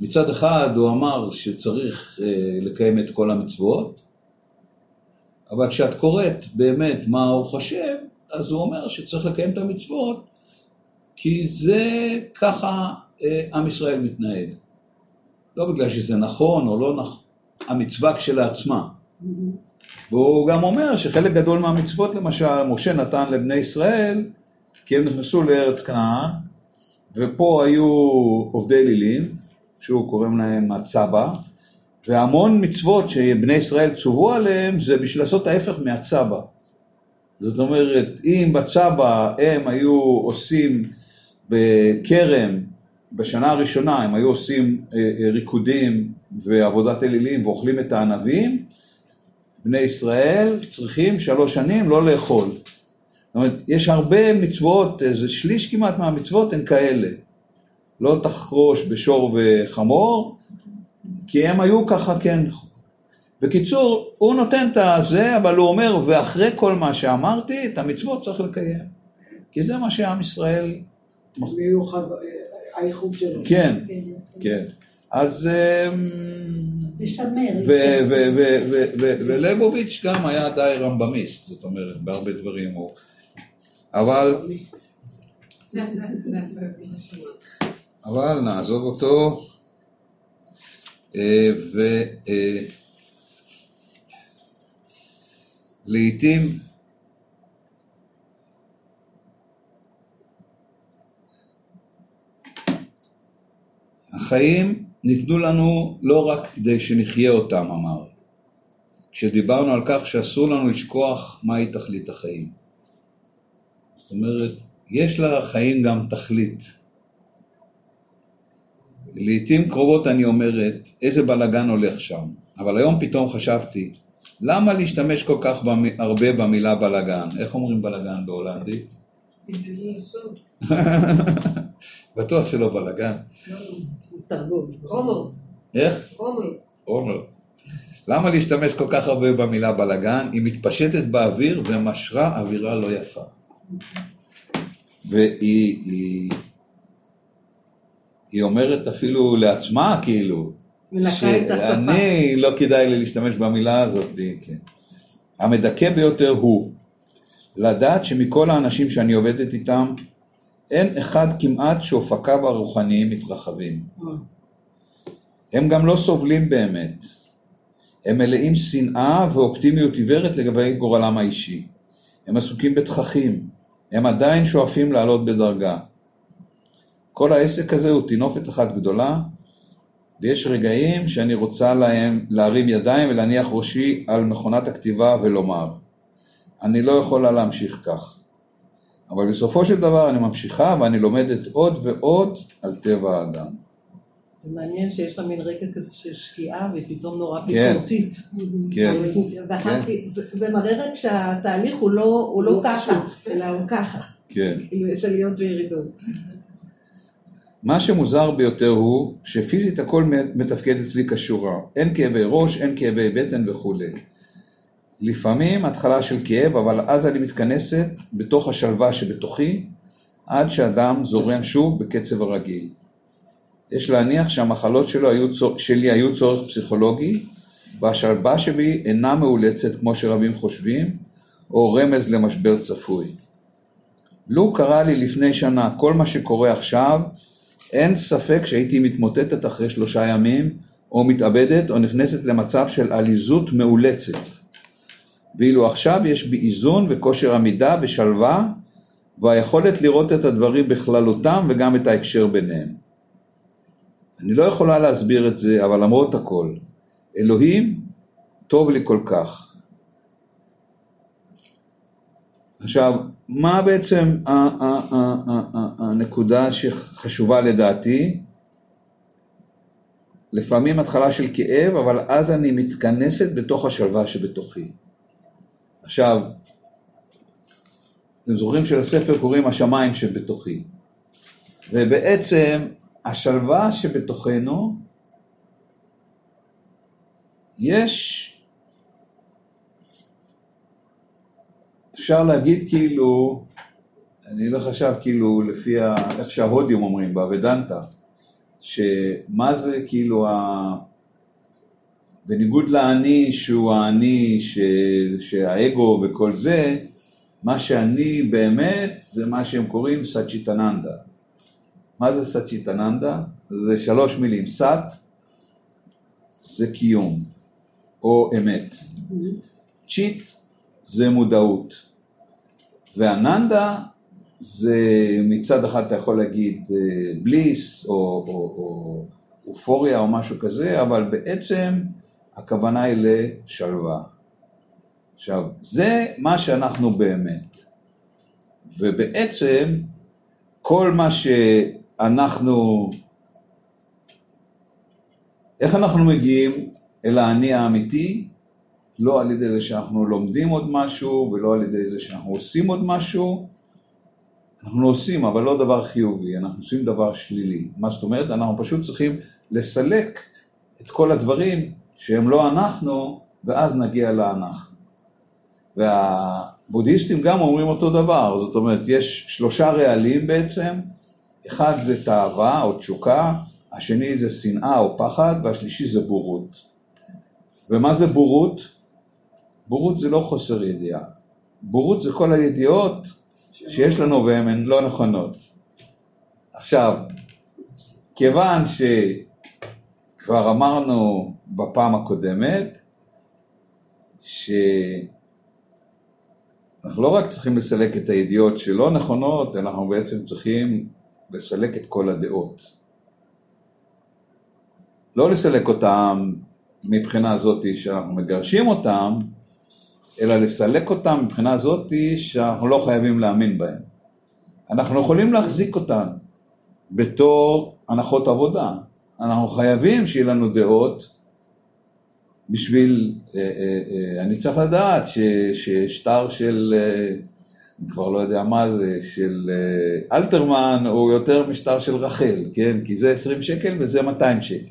מצד אחד הוא אמר שצריך אה, לקיים את כל המצוות, אבל כשאת קוראת באמת מה הוא חושב, אז הוא אומר שצריך לקיים את המצוות, כי זה ככה אה, עם ישראל מתנהג. לא בגלל שזה נכון או לא נכון, המצווה כשלעצמה. והוא גם אומר שחלק גדול מהמצוות למשל, משה נתן לבני ישראל, כי הם נכנסו לארץ כנען, ופה היו עובדי אלילים, שהוא קוראים להם הצבא, והמון מצוות שבני ישראל צוו עליהם זה בשביל לעשות ההפך מהצבא. זאת אומרת, אם בצבא הם היו עושים בכרם, בשנה הראשונה הם היו עושים אה, אה, ריקודים ועבודת אלילים ואוכלים את הענבים, בני ישראל צריכים שלוש שנים לא לאכול. זאת אומרת, יש הרבה מצוות, איזה שליש כמעט מהמצוות הן כאלה. לא תחרוש בשור וחמור, כי הם היו ככה, כן. בקיצור, הוא נותן את הזה, אבל הוא אומר, ואחרי כל מה שאמרתי, את המצוות צריך לקיים. כי זה מה שעם ישראל... מיוחד, אה, האיחוד שלו. כן, כן. אז... לשמר. ו- ו- ו- ו- ו- ולייבוביץ' גם היה די רמב"מיסט, זאת אומרת, בהרבה דברים הוא... אבל, אבל נעזוב אותו, אה, ו... אה, החיים ניתנו לנו לא רק כדי שנחיה אותם, אמר. כשדיברנו על כך שאסור לנו לשכוח מהי תכלית החיים. זאת אומרת, יש לחיים גם תכלית. לעיתים קרובות אני אומרת, איזה בלאגן הולך שם. אבל היום פתאום חשבתי, למה להשתמש כל כך במ... הרבה במילה בלאגן? איך אומרים בלאגן בהולנדית? בטוח שלא בלאגן. תרגום. איך? רומר. למה להשתמש כל כך הרבה במילה בלאגן? היא מתפשטת באוויר ומשרה אווירה לא יפה. והיא היא, היא אומרת אפילו לעצמה, כאילו. שאני, לא כדאי לי להשתמש במילה הזאת, כן. המדכא ביותר הוא לדעת שמכל האנשים שאני עובדת איתם, אין אחד כמעט שאופקיו הרוחניים מתרחבים. הם גם לא סובלים באמת. הם מלאים שנאה ואופטימיות עיוורת לגבי גורלם האישי. הם עסוקים בתככים. הם עדיין שואפים לעלות בדרגה. כל העסק הזה הוא טינופת אחת גדולה, ויש רגעים שאני רוצה להם להרים ידיים ולהניח ראשי על מכונת הכתיבה ולומר, אני לא יכולה להמשיך כך. אבל בסופו של דבר אני ממשיכה ואני לומדת עוד ועוד על טבע האדם. זה מעניין שיש לה מין רקע כזה של שקיעה והיא פתאום נורא כן. ביקורתית. כן. ואהבתי, זה- מראה רק שהתהליך הוא לא הוא לא ככה, אלא הוא ככה. כן. כאילו יש עליות וירידות. מה שמוזר ביותר הוא שפיזית הכל מתפקד אצלי כשורה. אין כאבי ראש, אין כאבי בטן וכולי. לפעמים התחלה של כאב, אבל אז אני מתכנסת בתוך השלווה שבתוכי, עד שהדם זורם שוב בקצב הרגיל. יש להניח שהמחלות שלו היו, שלי היו צורך פסיכולוגי, והשלווה שבי אינה מאולצת כמו שרבים חושבים, או רמז למשבר צפוי. לו קרה לי לפני שנה כל מה שקורה עכשיו, אין ספק שהייתי מתמוטטת אחרי שלושה ימים, או מתאבדת, או נכנסת למצב של עליזות מאולצת. ואילו עכשיו יש בי איזון וכושר עמידה ושלווה, והיכולת לראות את הדברים בכללותם וגם את ההקשר ביניהם. אני לא יכולה להסביר את זה, אבל למרות הכל, אלוהים טוב לי כל כך. עכשיו, מה בעצם הנקודה שחשובה לדעתי? לפעמים התחלה של כאב, אבל אז אני מתכנסת בתוך השלווה שבתוכי. עכשיו, אתם זוכרים שלספר קוראים השמיים שבתוכי. ובעצם השלווה שבתוכנו, יש, אפשר להגיד כאילו, אני לא חשב כאילו לפי ה, איך שההודים אומרים באבדנטה, שמה זה כאילו ה... בניגוד לאני שהוא האני ש... שהאגו וכל זה, מה שאני באמת זה מה שהם קוראים סצ'יטאננדה. מה זה סצ'יטאננדה? זה שלוש מילים. סאט זה קיום או אמת. צ'יט זה מודעות. ואננדה זה מצד אחד אתה יכול להגיד אה, bliss או, או, או אופוריה או משהו כזה, אבל בעצם הכוונה היא לשלווה. עכשיו, זה מה שאנחנו באמת. ובעצם כל מה שאנחנו, איך אנחנו מגיעים אל האני האמיתי? לא על ידי זה שאנחנו לומדים עוד משהו ולא על ידי זה שאנחנו עושים עוד משהו. אנחנו עושים, אבל לא דבר חיובי, אנחנו עושים דבר שלילי. מה זאת אומרת? אנחנו פשוט צריכים לסלק את כל הדברים שהם לא אנחנו, ואז נגיע לאנחנו. והבודהיסטים גם אומרים אותו דבר, זאת אומרת, יש שלושה רעלים בעצם, אחד זה תאווה או תשוקה, השני זה שנאה או פחד, והשלישי זה בורות. ומה זה בורות? בורות זה לא חוסר ידיעה. בורות זה כל הידיעות שיש לנו והן לא נכונות. עכשיו, כיוון שכבר אמרנו בפעם הקודמת, שאנחנו לא רק צריכים לסלק את הידיעות שלא נכונות, אנחנו בעצם צריכים לסלק את כל הדעות. לא לסלק אותם מבחינה זאתי שאנחנו מגרשים אותם, אלא לסלק אותם מבחינה זאתי שאנחנו לא חייבים להאמין בהם. אנחנו יכולים להחזיק אותן בתור הנחות עבודה. אנחנו חייבים שיהיה לנו דעות בשביל, אה, אה, אה, אני צריך לדעת ש, ששטר של, אני כבר לא יודע מה זה, של אלתרמן הוא יותר משטר של רחל, כן? כי זה 20 שקל וזה 200 שקל.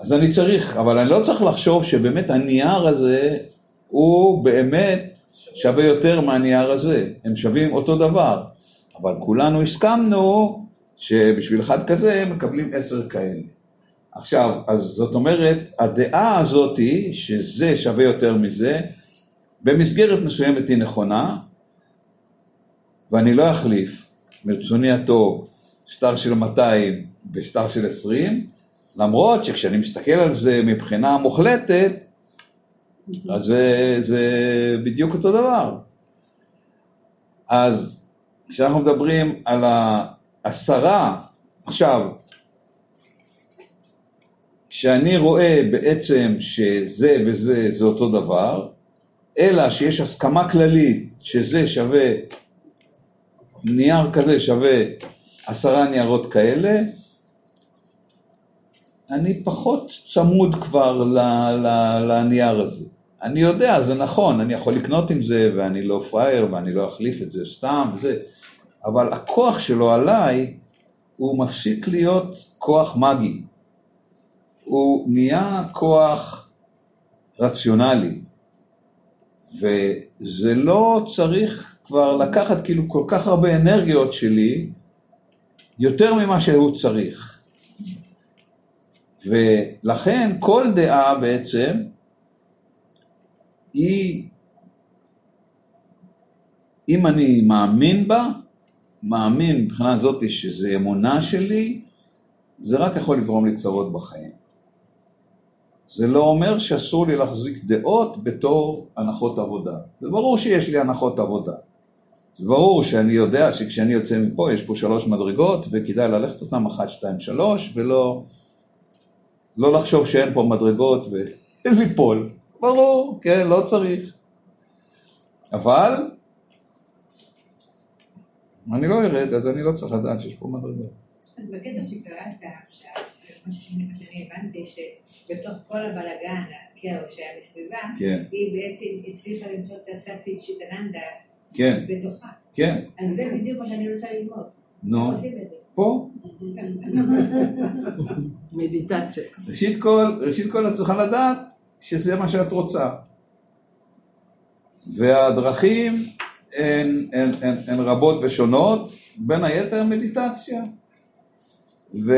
אז אני צריך, אבל אני לא צריך לחשוב שבאמת הנייר הזה הוא באמת שווה יותר מהנייר הזה, הם שווים אותו דבר. אבל כולנו הסכמנו שבשביל אחד כזה מקבלים עשר כאלה. עכשיו, אז זאת אומרת, הדעה הזאת היא שזה שווה יותר מזה, במסגרת מסוימת היא נכונה, ואני לא אחליף מרצוני הטוב שטר של 200 ושטר של 20, למרות שכשאני מסתכל על זה מבחינה מוחלטת, אז זה, זה בדיוק אותו דבר. אז כשאנחנו מדברים על העשרה, עכשיו, כשאני רואה בעצם שזה וזה זה אותו דבר, אלא שיש הסכמה כללית שזה שווה, נייר כזה שווה עשרה ניירות כאלה, אני פחות צמוד כבר לנייר הזה. אני יודע, זה נכון, אני יכול לקנות עם זה ואני לא פראייר ואני לא אחליף את זה סתם וזה, אבל הכוח שלו עליי הוא מפסיק להיות כוח מגי. הוא נהיה כוח רציונלי, וזה לא צריך כבר לקחת כאילו כל כך הרבה אנרגיות שלי, יותר ממה שהוא צריך. ולכן כל דעה בעצם היא, אם אני מאמין בה, מאמין מבחינה זאת שזה אמונה שלי, זה רק יכול לגרום לי צרות בחיים. זה לא אומר שאסור לי להחזיק דעות בתור הנחות עבודה. זה ברור שיש לי הנחות עבודה. זה ברור שאני יודע שכשאני יוצא מפה יש פה שלוש מדרגות וכדאי ללכת אותן אחת, שתיים, שלוש ולא לא לחשוב שאין פה מדרגות וליפול. ברור, כן, לא צריך. אבל אני לא ארד, אז אני לא צריך לדעת שיש פה מדרגות. בקטע שקראת עכשיו, שאני הבנתי, שבתוך כל הבלאגן, הכאוס שהיה מסביבה, כן. היא בעצם הצליחה למצוא את הסאטי שיטננדה כן. בתוכה. כן. אז זה בדיוק מה שאני רוצה ללמוד. נו. איך עושים את זה? פה. מדיטציה. ראשית כל, ראשית כל את צריכה לדעת שזה מה שאת רוצה. והדרכים הן, הן, הן, הן רבות ושונות, בין היתר מדיטציה. ו,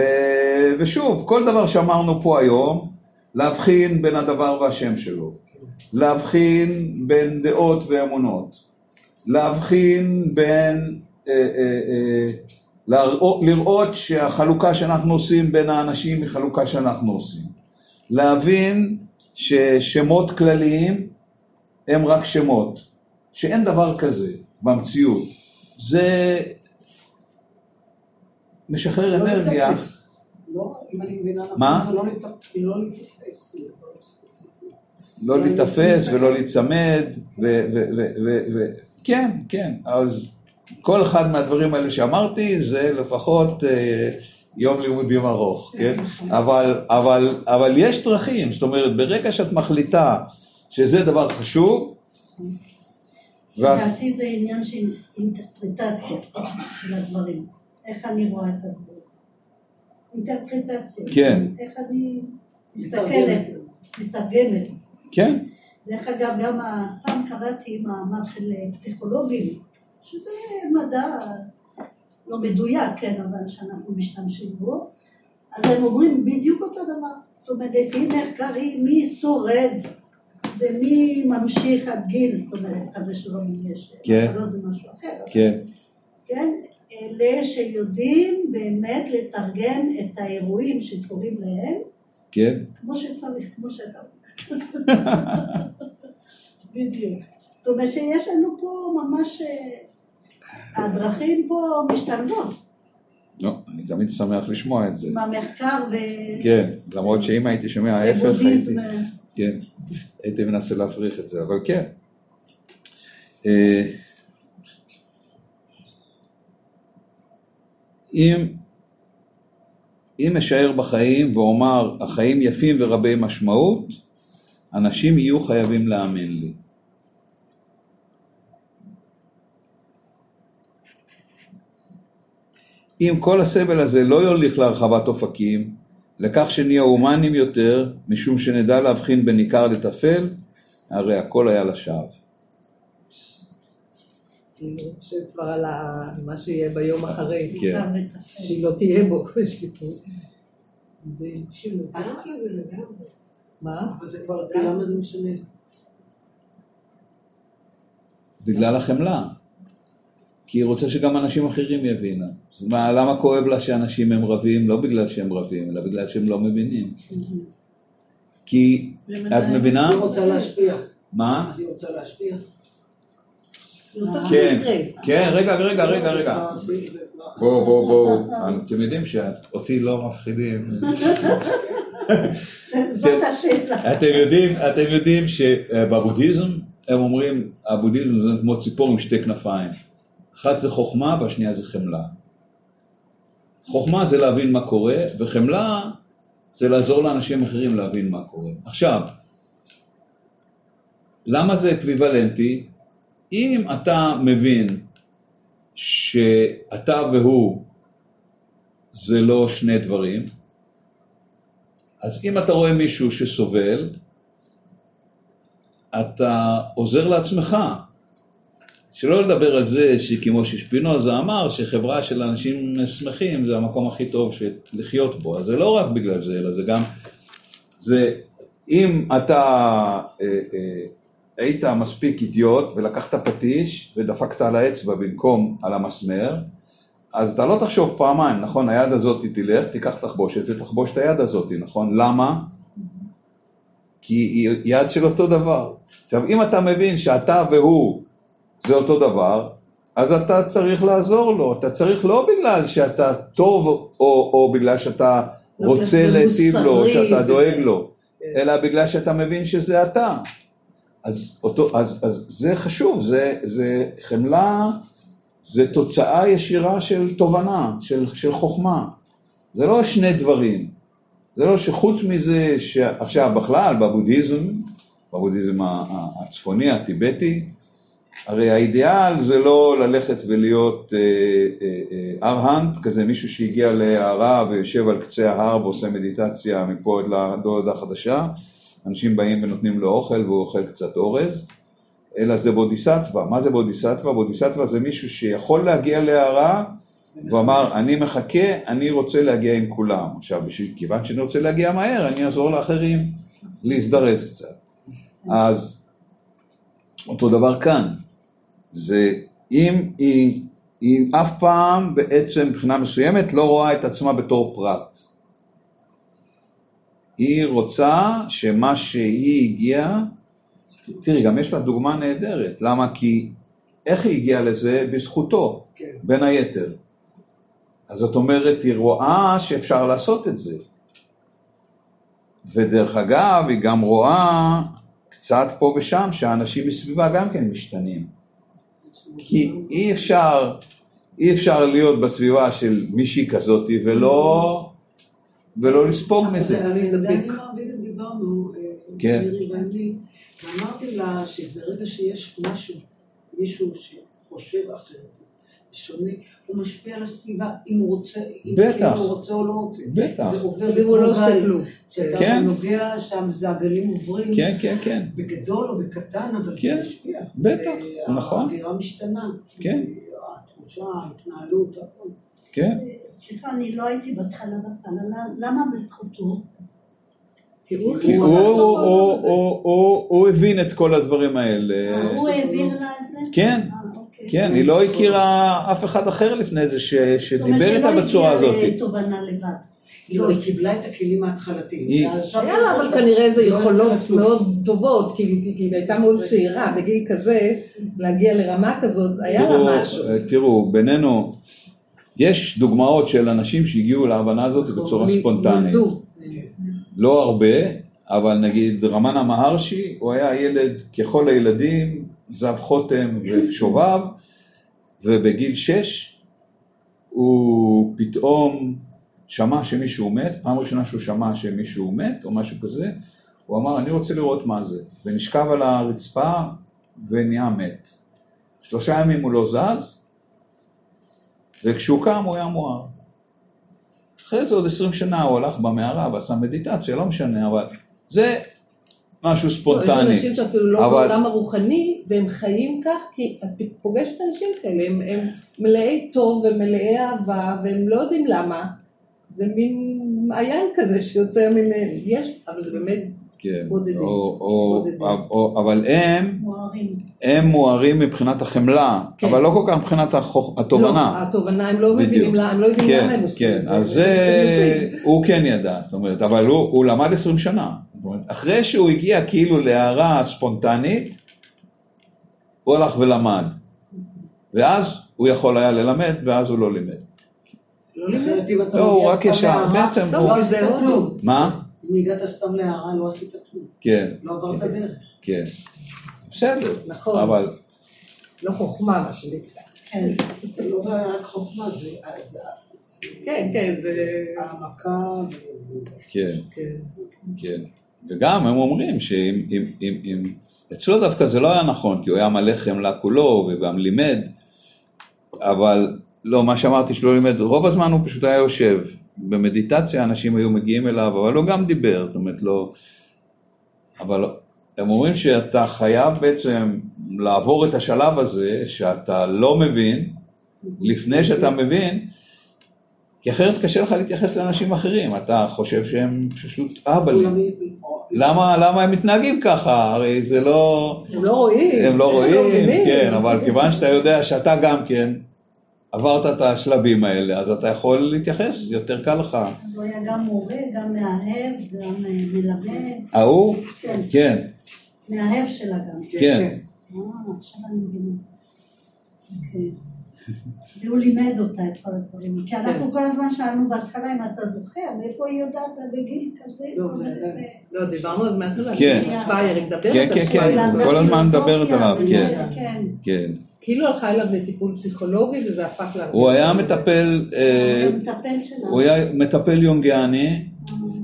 ושוב, כל דבר שאמרנו פה היום, להבחין בין הדבר והשם שלו, להבחין בין דעות ואמונות, להבחין בין, אה, אה, אה, לראות, שהחלוקה שאנחנו עושים בין האנשים היא חלוקה שאנחנו עושים, להבין ששמות כלליים הם רק שמות, שאין דבר כזה במציאות, זה משחרר לא אנרגיה. לא, אם אני מבינה נכון, מה? זה לא להיתפ- להיתפס. לא להיתפס ולא להיצמד, כן, כן, אז כל אחד מהדברים האלה שאמרתי זה לפחות אה, יום לימודים ארוך, כן? אבל, אבל, אבל יש דרכים, זאת אומרת, ברגע שאת מחליטה שזה דבר חשוב, ואת, לדעתי זה עניין של אינטרפרטציה של הדברים. איך אני רואה את הדברים. אינטרפרטציה. כן. איך אני מסתכלת, מתרגמת. כן, דרך אגב, גם פעם קראתי מאמר של פסיכולוגים, שזה מדע לא מדויק, כן, אבל שאנחנו משתמשים בו, אז הם אומרים בדיוק אותו דבר. זאת אומרת, לפי מחקרים, מי שורד ומי ממשיך עד גיל, זאת אומרת, כזה שלא יש, כן. אבל זה משהו אחר. כן, כן, אלה שיודעים באמת לתרגם את האירועים שקורים להם, כן, כמו שצריך, כמו שאתה אומר. בדיוק. זאת אומרת שיש לנו פה ממש, אה, הדרכים פה משתלבות, לא, אני תמיד שמח לשמוע את זה, עם המחקר ו... כן, למרות שאם הייתי שומע ההפך, הייתי. כן, הייתי מנסה להפריך את זה, אבל כן. אם, אם אשאר בחיים ואומר החיים יפים ורבי משמעות, אנשים יהיו חייבים להאמין לי. אם כל הסבל הזה לא יוליך להרחבת אופקים, לכך שנהיה הומניים יותר, משום שנדע להבחין בין עיקר לטפל, הרי הכל היה לשווא. אני חושבת כבר על מה שיהיה ביום אחרי, כן. שהיא לא תהיה בו. יש סיפור. זה- הלך לזה לגמרי. מה? אבל זה כבר, למה זה משנה? בגלל החמלה. כי היא רוצה שגם אנשים אחרים יבינו. מה, למה כואב לה שאנשים הם רבים? לא בגלל שהם רבים, אלא בגלל שהם לא מבינים. כי, את מבינה? היא רוצה להשפיע. מה? אז היא רוצה להשפיע. כן. כן, רגע, רגע, רגע, רגע. בואו, בואו, בואו. אתם יודעים שאותי לא מפחידים. זאת השאלה. אתם יודעים, אתם יודעים שבבודהיזם הם אומרים, הבודהיזם זה כמו ציפור עם שתי כנפיים. אחת זה חוכמה והשנייה זה חמלה. חוכמה זה להבין מה קורה, וחמלה זה לעזור לאנשים אחרים להבין מה קורה. עכשיו, למה זה אקוויוולנטי? אם אתה מבין שאתה והוא זה לא שני דברים, אז אם אתה רואה מישהו שסובל, אתה עוזר לעצמך. שלא לדבר על זה שכמו ששפינוזה אמר, שחברה של אנשים שמחים זה המקום הכי טוב לחיות בו. אז זה לא רק בגלל זה, אלא זה גם, זה, אם אתה אה, אה, היית מספיק אידיוט ולקחת פטיש ודפקת על האצבע במקום על המסמר, אז אתה לא תחשוב פעמיים, נכון? היד הזאת תלך, תיקח תחבושת ותחבוש את היד הזאת, נכון? למה? כי היא יד של אותו דבר. עכשיו, אם אתה מבין שאתה והוא זה אותו דבר, אז אתה צריך לעזור לו. אתה צריך לא בגלל שאתה טוב או, או בגלל שאתה רוצה להיטיב לו, שאתה דואג לו, אלא בגלל שאתה מבין שזה אתה. אז, אותו, אז, אז זה חשוב, זה, זה חמלה, זה תוצאה ישירה של תובנה, של, של חוכמה. זה לא שני דברים. זה לא שחוץ מזה, שעכשיו בכלל בבודהיזם, בבודהיזם הצפוני, הטיבטי, הרי האידיאל זה לא ללכת ולהיות אה, אה, אה, ארהנט, כזה מישהו שהגיע להערה ויושב על קצה ההר ועושה מדיטציה מפה עד להודעה חדשה, אנשים באים ונותנים לו אוכל והוא אוכל קצת אורז, אלא זה בודיסטווה. מה זה בודיסטווה? בודיסטווה זה מישהו שיכול להגיע להערה והוא אמר, אני מחכה, אני רוצה להגיע עם כולם. עכשיו, בשביל- כיוון שאני רוצה להגיע מהר, אני אעזור לאחרים להזדרז קצת. אז אותו דבר כאן. זה אם היא, היא אף פעם בעצם מבחינה מסוימת לא רואה את עצמה בתור פרט. היא רוצה שמה שהיא הגיעה, תראי, גם יש לה דוגמה נהדרת. למה? כי איך היא הגיעה לזה? בזכותו, כן. בין היתר. אז זאת אומרת, היא רואה שאפשר לעשות את זה. ודרך אגב, היא גם רואה קצת פה ושם שהאנשים מסביבה גם כן משתנים. כי אי אפשר, אי אפשר להיות בסביבה של מישהי כזאתי ולא, ולא לספוג מזה. אני דני בדיוק דיברנו, אה, כן. ואני, ואמרתי לה שברגע שיש משהו, מישהו שחושב אחרת, שונה, הוא משפיע על הסביבה, אם הוא רוצה, אם בטח. כאילו הוא רוצה או לא רוצה. בטח. זה עובר, זה אם הוא לא עושה. כלום. כשאתה כן. נוגע שם, זה הגלים עוברים. כן, כן, כן. בגדול או בקטן, אבל כן, זה משפיע. בטח, זה- נכון. האווירה משתנה. כן. התחושה, ההתנהלות, הכל. כן. סליחה, אני לא הייתי בהתחלה בהתחלה, למה בזכותו? כי הוא כי הוא, הוא, הוא, הוא, הוא, הוא הבין את כל הדברים האלה. אה, הוא העביר לה את זה? כן, אה, אוקיי. כן, היא לא הכירה אף אחד אחר לפני זה ש, שדיבר איתה בצורה זאת אומרת הזאת. שלא הגיעה לתובנה לבד. לא, היא קיבלה את הכלים ההתחלתיים. היא- היה לה אבל היא- כנראה איזה לא יכולות. מאוד טובות, כי היא הייתה מאוד צעירה, בגיל כזה, להגיע לרמה כזאת, היה לה משהו. אה, תראו, בינינו, יש דוגמאות של אנשים שהגיעו להבנה הזאת בצורה נ- ספונטנית. נולדו. לא הרבה, אבל נגיד רמנה מהרשי, הוא היה ילד ככל הילדים, זב חוטם ושובב, ובגיל שש הוא פתאום שמע שמישהו מת, פעם ראשונה שהוא שמע שמישהו מת או משהו כזה, הוא אמר אני רוצה לראות מה זה, ונשכב על הרצפה ונהיה מת. שלושה ימים הוא לא זז, וכשהוא קם הוא היה מואר. אחרי זה עוד עשרים שנה הוא הלך במערה ועשה מדיטציה, לא משנה, אבל זה משהו לא, יש ספונטני. אנשים שאפילו לא אבל- בעולם הרוחני, והם חיים כך, כי את פוגשת אנשים כאלה, הם, הם מלאי טוב ומלאי אהבה, והם לא יודעים למה. זה מין מעיין כזה שיוצא מן... יש, אבל זה באמת כן, בודדים. או, או, בודדים. או, אבל הם, מוארים. הם מוארים מבחינת החמלה, כן. אבל לא כל כך מבחינת החוכ... התובנה. לא, התובנה, הם לא בדיוק. מבינים, הם לא יודעים כן, למה הם עושים כן, את זה. אז זה, עושים. הוא כן ידע, זאת אומרת, אבל הוא, הוא למד 20 שנה. אחרי שהוא הגיע כאילו להערה ספונטנית, הוא הלך ולמד. ואז הוא יכול היה ללמד, ואז הוא לא לימד. לא לימד. אתה לא, הוא רק ישר, בעצם לא, הוא... לא זה הודו. מה? אם הגעת סתם להערה, לא עשית כלום. כן, לא עברת דרך. כן. בסדר, נכון. אבל לא חוכמה, מה שנקרא. כן. זה לא רק חוכמה, זה כן, כן, זה... העמקה. כן. כן. כן, וגם הם אומרים שאם אם, אם, אם, אצלו דווקא זה לא היה נכון, כי הוא היה מלא חמלה כולו וגם לימד, אבל לא, מה שאמרתי שלא לימד, רוב הזמן הוא פשוט היה יושב. במדיטציה אנשים היו מגיעים אליו, אבל הוא גם דיבר, זאת אומרת לא... אבל הם אומרים שאתה חייב בעצם לעבור את השלב הזה, שאתה לא מבין, לפני שאתה מבין, כי אחרת קשה לך להתייחס לאנשים אחרים, אתה חושב שהם פשוט אהבלים. כולם- למה, למה הם מתנהגים ככה? הרי זה לא... הם לא רואים. הם לא איך רואים? כן, אבל כיוון שאתה יודע שאתה גם כן עברת את השלבים האלה, אז אתה יכול להתייחס, יותר קל לך. אז הוא היה גם מורה, גם מאהב, גם אה, מלמד. ההוא? כן. כן, מאהב שלה גם. כן. אה, עכשיו אני מבינה. אוקיי. והוא לימד אותה את כל הדברים. כי אנחנו כל הזמן שאלנו בהתחלה אם אתה זוכר, מאיפה היא יודעת בגיל כזה? לא, עדיין. לא, דיברנו על זה מההתחלה. כן. היא מדברת כן, על כן, ספייר. כן. למדה כל הזמן מדברת עליו, כן. כן. כאילו הלכה אליו לטיפול פסיכולוגי וזה הפך לה... הוא היה מטפל, אה, הוא היה מטפל יונגיאני,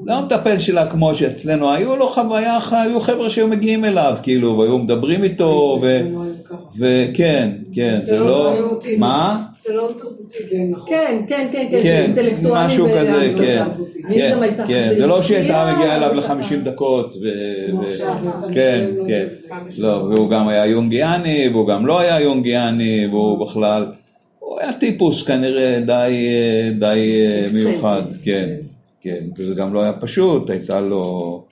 לא המטפל שלה כמו שאצלנו, היו לו חוויה, היו חבר'ה שהיו מגיעים אליו, כאילו, והיו מדברים איתו, ו-. וכן, כן, זה זה לא לא... מה? סלון תרבותי. כן, נכון. כן, כן, כן, כן, כן, אינטלקטואלים משהו כזה, באמזון. כן. והיא גם הייתה כן, חצי זה לא שהייתה רוסיה, מגיעה אליו. ל-50 דקות, ו- כן, כן. לא, והוא גם היה יונגיאני, והוא גם לא היה יונגיאני, והוא בכלל, הוא היה טיפוס כנראה די, די אה. מיוחד, כן, כן, וזה גם לא היה פשוט, הייתה לו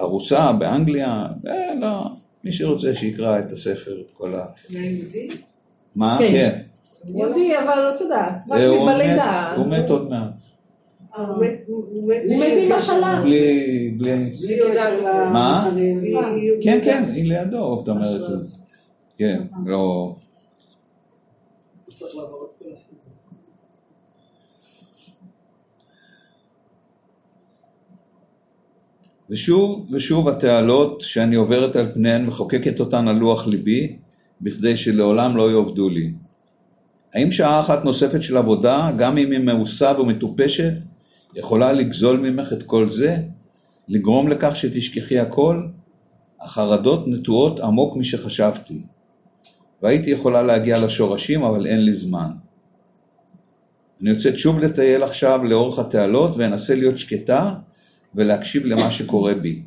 ארוסה באנגליה, אה, לא, מי שרוצה שיקרא את הספר, את כל ה... מה? כן. כן. יהודי, אבל את יודעת, רק אה, בלידה. הוא מת עוד מעט, אה, הוא מת- הוא מת הוא מת ממחלה. בלי... בלי... בלי קשר מה? כן, כן, היא לידו, זאת אומרת. כן, לא... הוא צריך לעבור את כל הסיפור. ושוב ושוב התעלות שאני עוברת על פניהן מחוקקת אותן על לוח ליבי, בכדי שלעולם לא יאבדו לי. האם שעה אחת נוספת של עבודה, גם אם היא מאוסה ומטופשת, יכולה לגזול ממך את כל זה? לגרום לכך שתשכחי הכל? החרדות נטועות עמוק משחשבתי. והייתי יכולה להגיע לשורשים, אבל אין לי זמן. אני יוצאת שוב לטייל עכשיו לאורך התעלות ואנסה להיות שקטה ולהקשיב למה שקורה בי.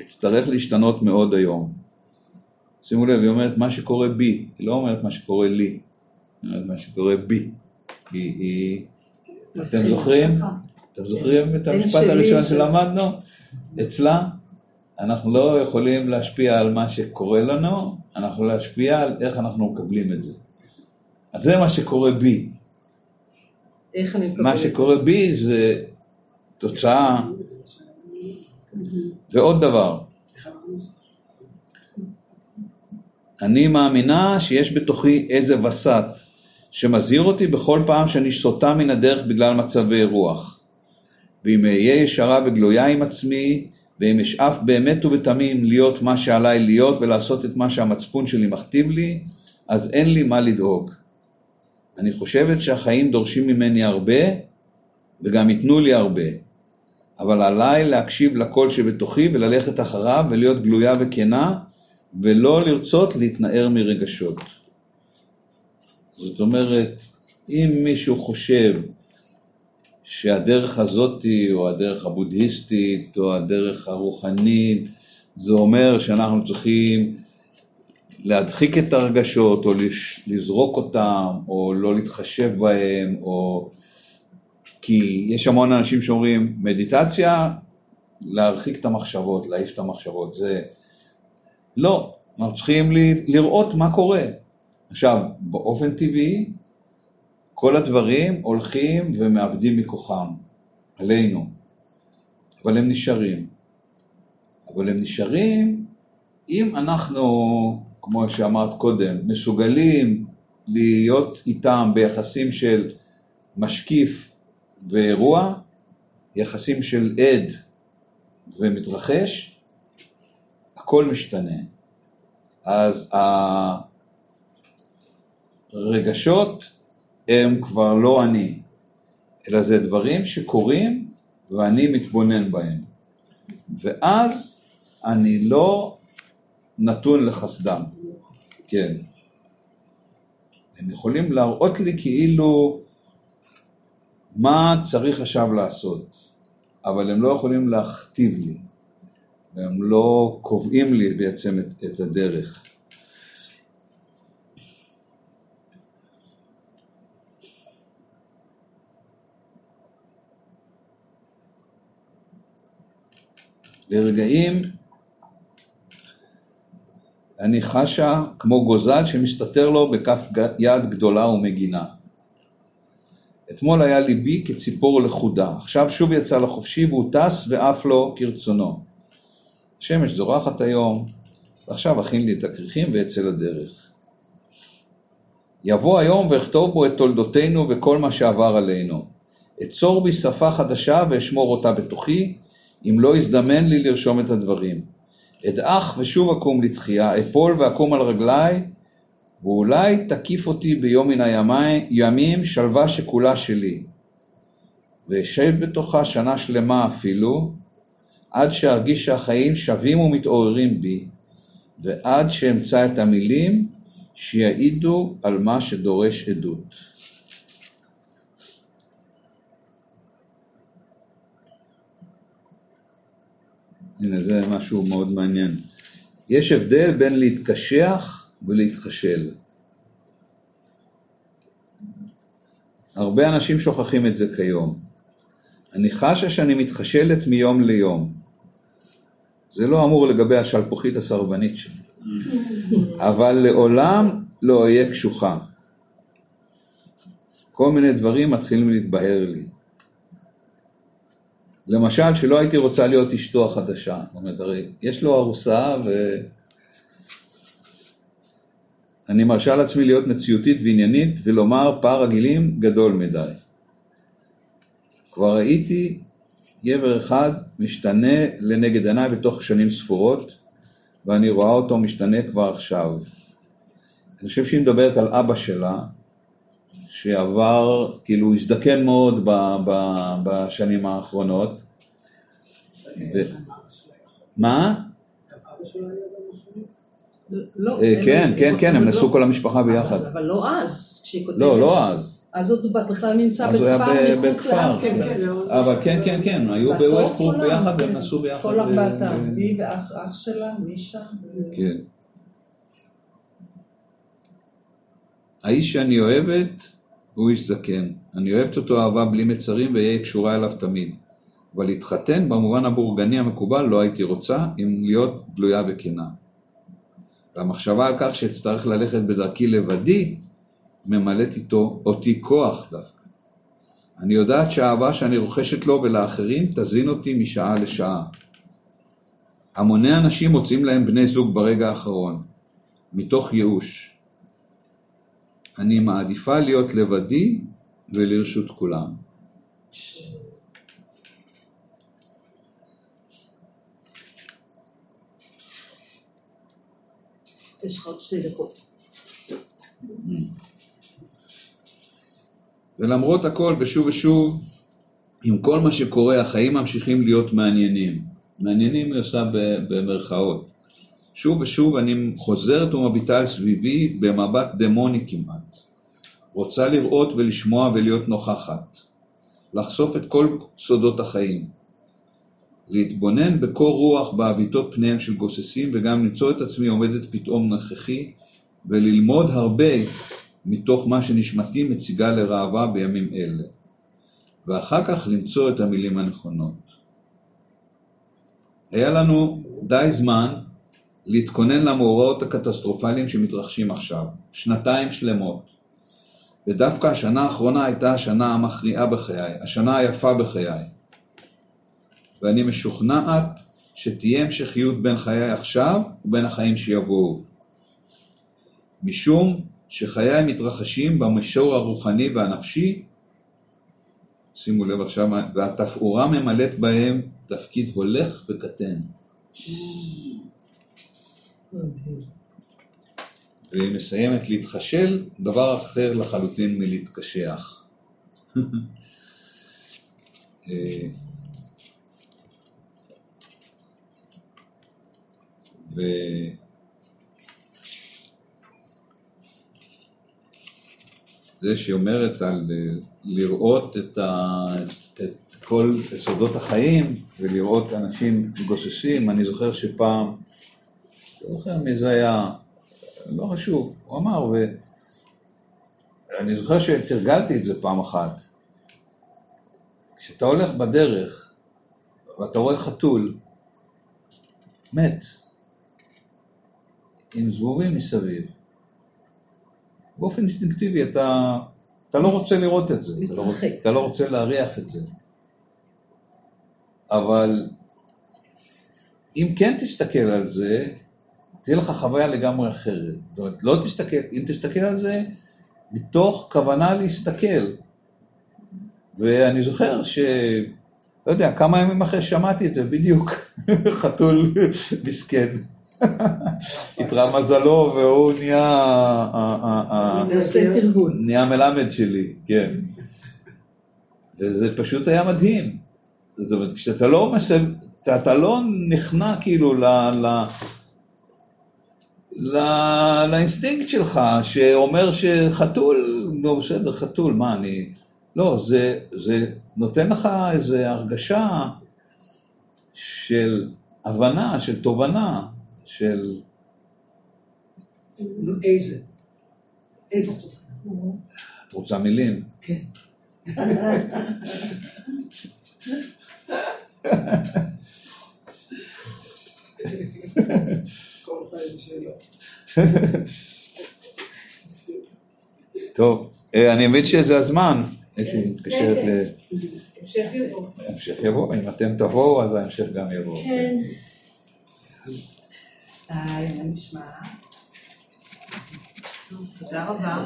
אצטרך להשתנות מאוד היום. שימו לב, היא אומרת מה שקורה בי, היא לא אומרת מה שקורה לי, היא אומרת מה שקורה בי. היא, היא... אתם זוכרים? אתם זוכרים את המשפט הראשון שלמדנו? אצלה, אנחנו לא יכולים להשפיע על מה שקורה לנו, אנחנו להשפיע על איך אנחנו מקבלים את זה. אז זה מה שקורה בי. איך אני מקבלת? מה שקורה בי זה תוצאה. ועוד דבר? אני מאמינה שיש בתוכי איזה וסת שמזהיר אותי בכל פעם שאני סוטה מן הדרך בגלל מצבי רוח. ואם אהיה ישרה וגלויה עם עצמי, ואם אשאף באמת ובתמים להיות מה שעליי להיות ולעשות את מה שהמצפון שלי מכתיב לי, אז אין לי מה לדאוג. אני חושבת שהחיים דורשים ממני הרבה, וגם ייתנו לי הרבה. אבל עליי להקשיב לקול שבתוכי וללכת אחריו ולהיות גלויה וכנה, ולא לרצות להתנער מרגשות. זאת אומרת, אם מישהו חושב שהדרך הזאתי, או הדרך הבודהיסטית, או הדרך הרוחנית, זה אומר שאנחנו צריכים להדחיק את הרגשות, או לזרוק אותם, או לא להתחשב בהם, או... כי יש המון אנשים שאומרים, מדיטציה, להרחיק את המחשבות, להעיף את המחשבות, זה... לא, אנחנו צריכים לראות מה קורה. עכשיו, באופן טבעי, כל הדברים הולכים ומאבדים מכוחם, עלינו, אבל הם נשארים. אבל הם נשארים אם אנחנו, כמו שאמרת קודם, מסוגלים להיות איתם ביחסים של משקיף ואירוע, יחסים של עד ומתרחש, הכל משתנה. אז הרגשות הם כבר לא אני, אלא זה דברים שקורים ואני מתבונן בהם. ואז אני לא נתון לחסדם, כן. הם יכולים להראות לי כאילו מה צריך עכשיו לעשות, אבל הם לא יכולים להכתיב לי, והם לא קובעים לי בעצם את, את הדרך. לרגעים אני חשה כמו גוזל שמסתתר לו בכף יד גדולה ומגינה. אתמול היה ליבי כציפור לכודה, עכשיו שוב יצא לחופשי והוא טס ועף לו כרצונו. השמש זורחת היום, ועכשיו אכין לי את הכריכים ואצא לדרך. יבוא היום ואכתוב בו את תולדותינו וכל מה שעבר עלינו. אצור בי שפה חדשה ואשמור אותה בתוכי, אם לא יזדמן לי לרשום את הדברים. אדעך ושוב אקום לתחייה, אפול ואקום על רגליי, ואולי תקיף אותי ביום מן הימים שלווה שכולה שלי. ואשב בתוכה שנה שלמה אפילו, עד שארגיש שהחיים שווים ומתעוררים בי, ועד שאמצא את המילים שיעידו על מה שדורש עדות. הנה זה משהו מאוד מעניין. יש הבדל בין להתקשח ולהתחשל. הרבה אנשים שוכחים את זה כיום. אני חשה שאני מתחשלת מיום ליום. זה לא אמור לגבי השלפוחית הסרבנית שלי. אבל לעולם לא אהיה קשוחה. כל מיני דברים מתחילים להתבהר לי. למשל, שלא הייתי רוצה להיות אשתו החדשה. זאת אומרת, הרי יש לו ארוסה ו... אני מרשה לעצמי להיות מציאותית ועניינית ולומר פער הגילים גדול מדי. כבר ראיתי גבר אחד משתנה לנגד עיניי בתוך שנים ספורות, ואני רואה אותו משתנה כבר עכשיו. אני חושב שהיא מדברת על אבא שלה, שעבר, כאילו הזדקן מאוד ב, ב, בשנים האחרונות. ו... מה? לא, אה, הם- כן, הם- כן, כן, הם אבל נסעו לא- כל המשפחה ביחד. אז- אבל לא אז, כשהיא כותבת. לא, לא אז. אז עוד בכלל נמצא אז הוא היה בכפר ב- מחוץ בכפר. לאמסטרדם. כן, כן, אבל כן, כן, כן, היו כולם, ביחד כן. והם נסעו ביחד. כל ארבעתם, היא ואח אח שלה, מישה. כן. האיש שאני אוהבת הוא איש זקן. אני אוהבת אותו אהבה בלי מצרים ואהיה קשורה אליו תמיד. אבל להתחתן במובן הבורגני המקובל לא הייתי רוצה, אם להיות גלויה וכנה. והמחשבה על כך שאצטרך ללכת בדרכי לבדי, ממלאת איתו אותי כוח דווקא. אני יודעת שהאהבה שאני רוכשת לו ולאחרים תזין אותי משעה לשעה. המוני אנשים מוצאים להם בני זוג ברגע האחרון, מתוך ייאוש. אני מעדיפה להיות לבדי ולרשות כולם. יש לך עוד שתי דקות. ולמרות הכל, ושוב ושוב, עם כל מה שקורה, החיים ממשיכים להיות מעניינים. מעניינים היא עושה במרכאות. שוב ושוב אני חוזרת ומביטה על סביבי במבט דמוני כמעט. רוצה לראות ולשמוע ולהיות נוכחת. לחשוף את כל סודות החיים. להתבונן בקור רוח בעוויתות פניהם של גוססים וגם למצוא את עצמי עומדת פתאום נכחי וללמוד הרבה מתוך מה שנשמתי מציגה לראווה בימים אלה. ואחר כך למצוא את המילים הנכונות. היה לנו די זמן להתכונן למאורעות הקטסטרופליים שמתרחשים עכשיו, שנתיים שלמות. ודווקא השנה האחרונה הייתה השנה המכריעה בחיי, השנה היפה בחיי. ואני משוכנעת שתהיה המשכיות בין חיי עכשיו ובין החיים שיבואו. משום שחיי מתרחשים במישור הרוחני והנפשי, שימו לב עכשיו, והתפאורה ממלאת בהם תפקיד הולך וקטן. והיא מסיימת להתחשל, דבר אחר לחלוטין מלהתקשח. ו... זה שהיא אומרת על אה, לראות את, ה... את כל יסודות החיים ולראות אנשים גוססים, אני זוכר שפעם, לא זוכר מי זה היה, לא חשוב, הוא אמר, ואני זוכר שתרגלתי את זה פעם אחת. כשאתה הולך בדרך ואתה רואה חתול מת עם זבובים מסביב, באופן אינסטינקטיבי אתה, אתה לא רוצה לראות את זה, אתה לא. אתה לא רוצה להריח את זה. אבל אם כן תסתכל על זה, תהיה לך חוויה לגמרי אחרת. זאת אומרת, לא תסתכל, אם תסתכל על זה, מתוך כוונה להסתכל. ואני זוכר ש... לא יודע, כמה ימים אחרי ששמעתי את זה, בדיוק, חתול מסכן. התראה מזלו והוא נהיה... נהיה מלמד שלי, כן. וזה פשוט היה מדהים. זאת אומרת, כשאתה לא מסב... אתה, אתה לא נכנע כאילו ל... ל... ל... לאינסטינקט שלך, שאומר שחתול, לא בסדר, חתול, מה אני... לא, זה, זה נותן לך איזו הרגשה של הבנה, של תובנה, של... איזה? איזה תופעה? את רוצה מילים? כן. טוב, אה, אני מבין שזה הזמן. אתי מתקשרת ל... המשך יבוא. ההמשך יבוא, אם אתם תבואו אז ההמשך גם יבוא. כן. היי, מה נשמע? תודה רבה.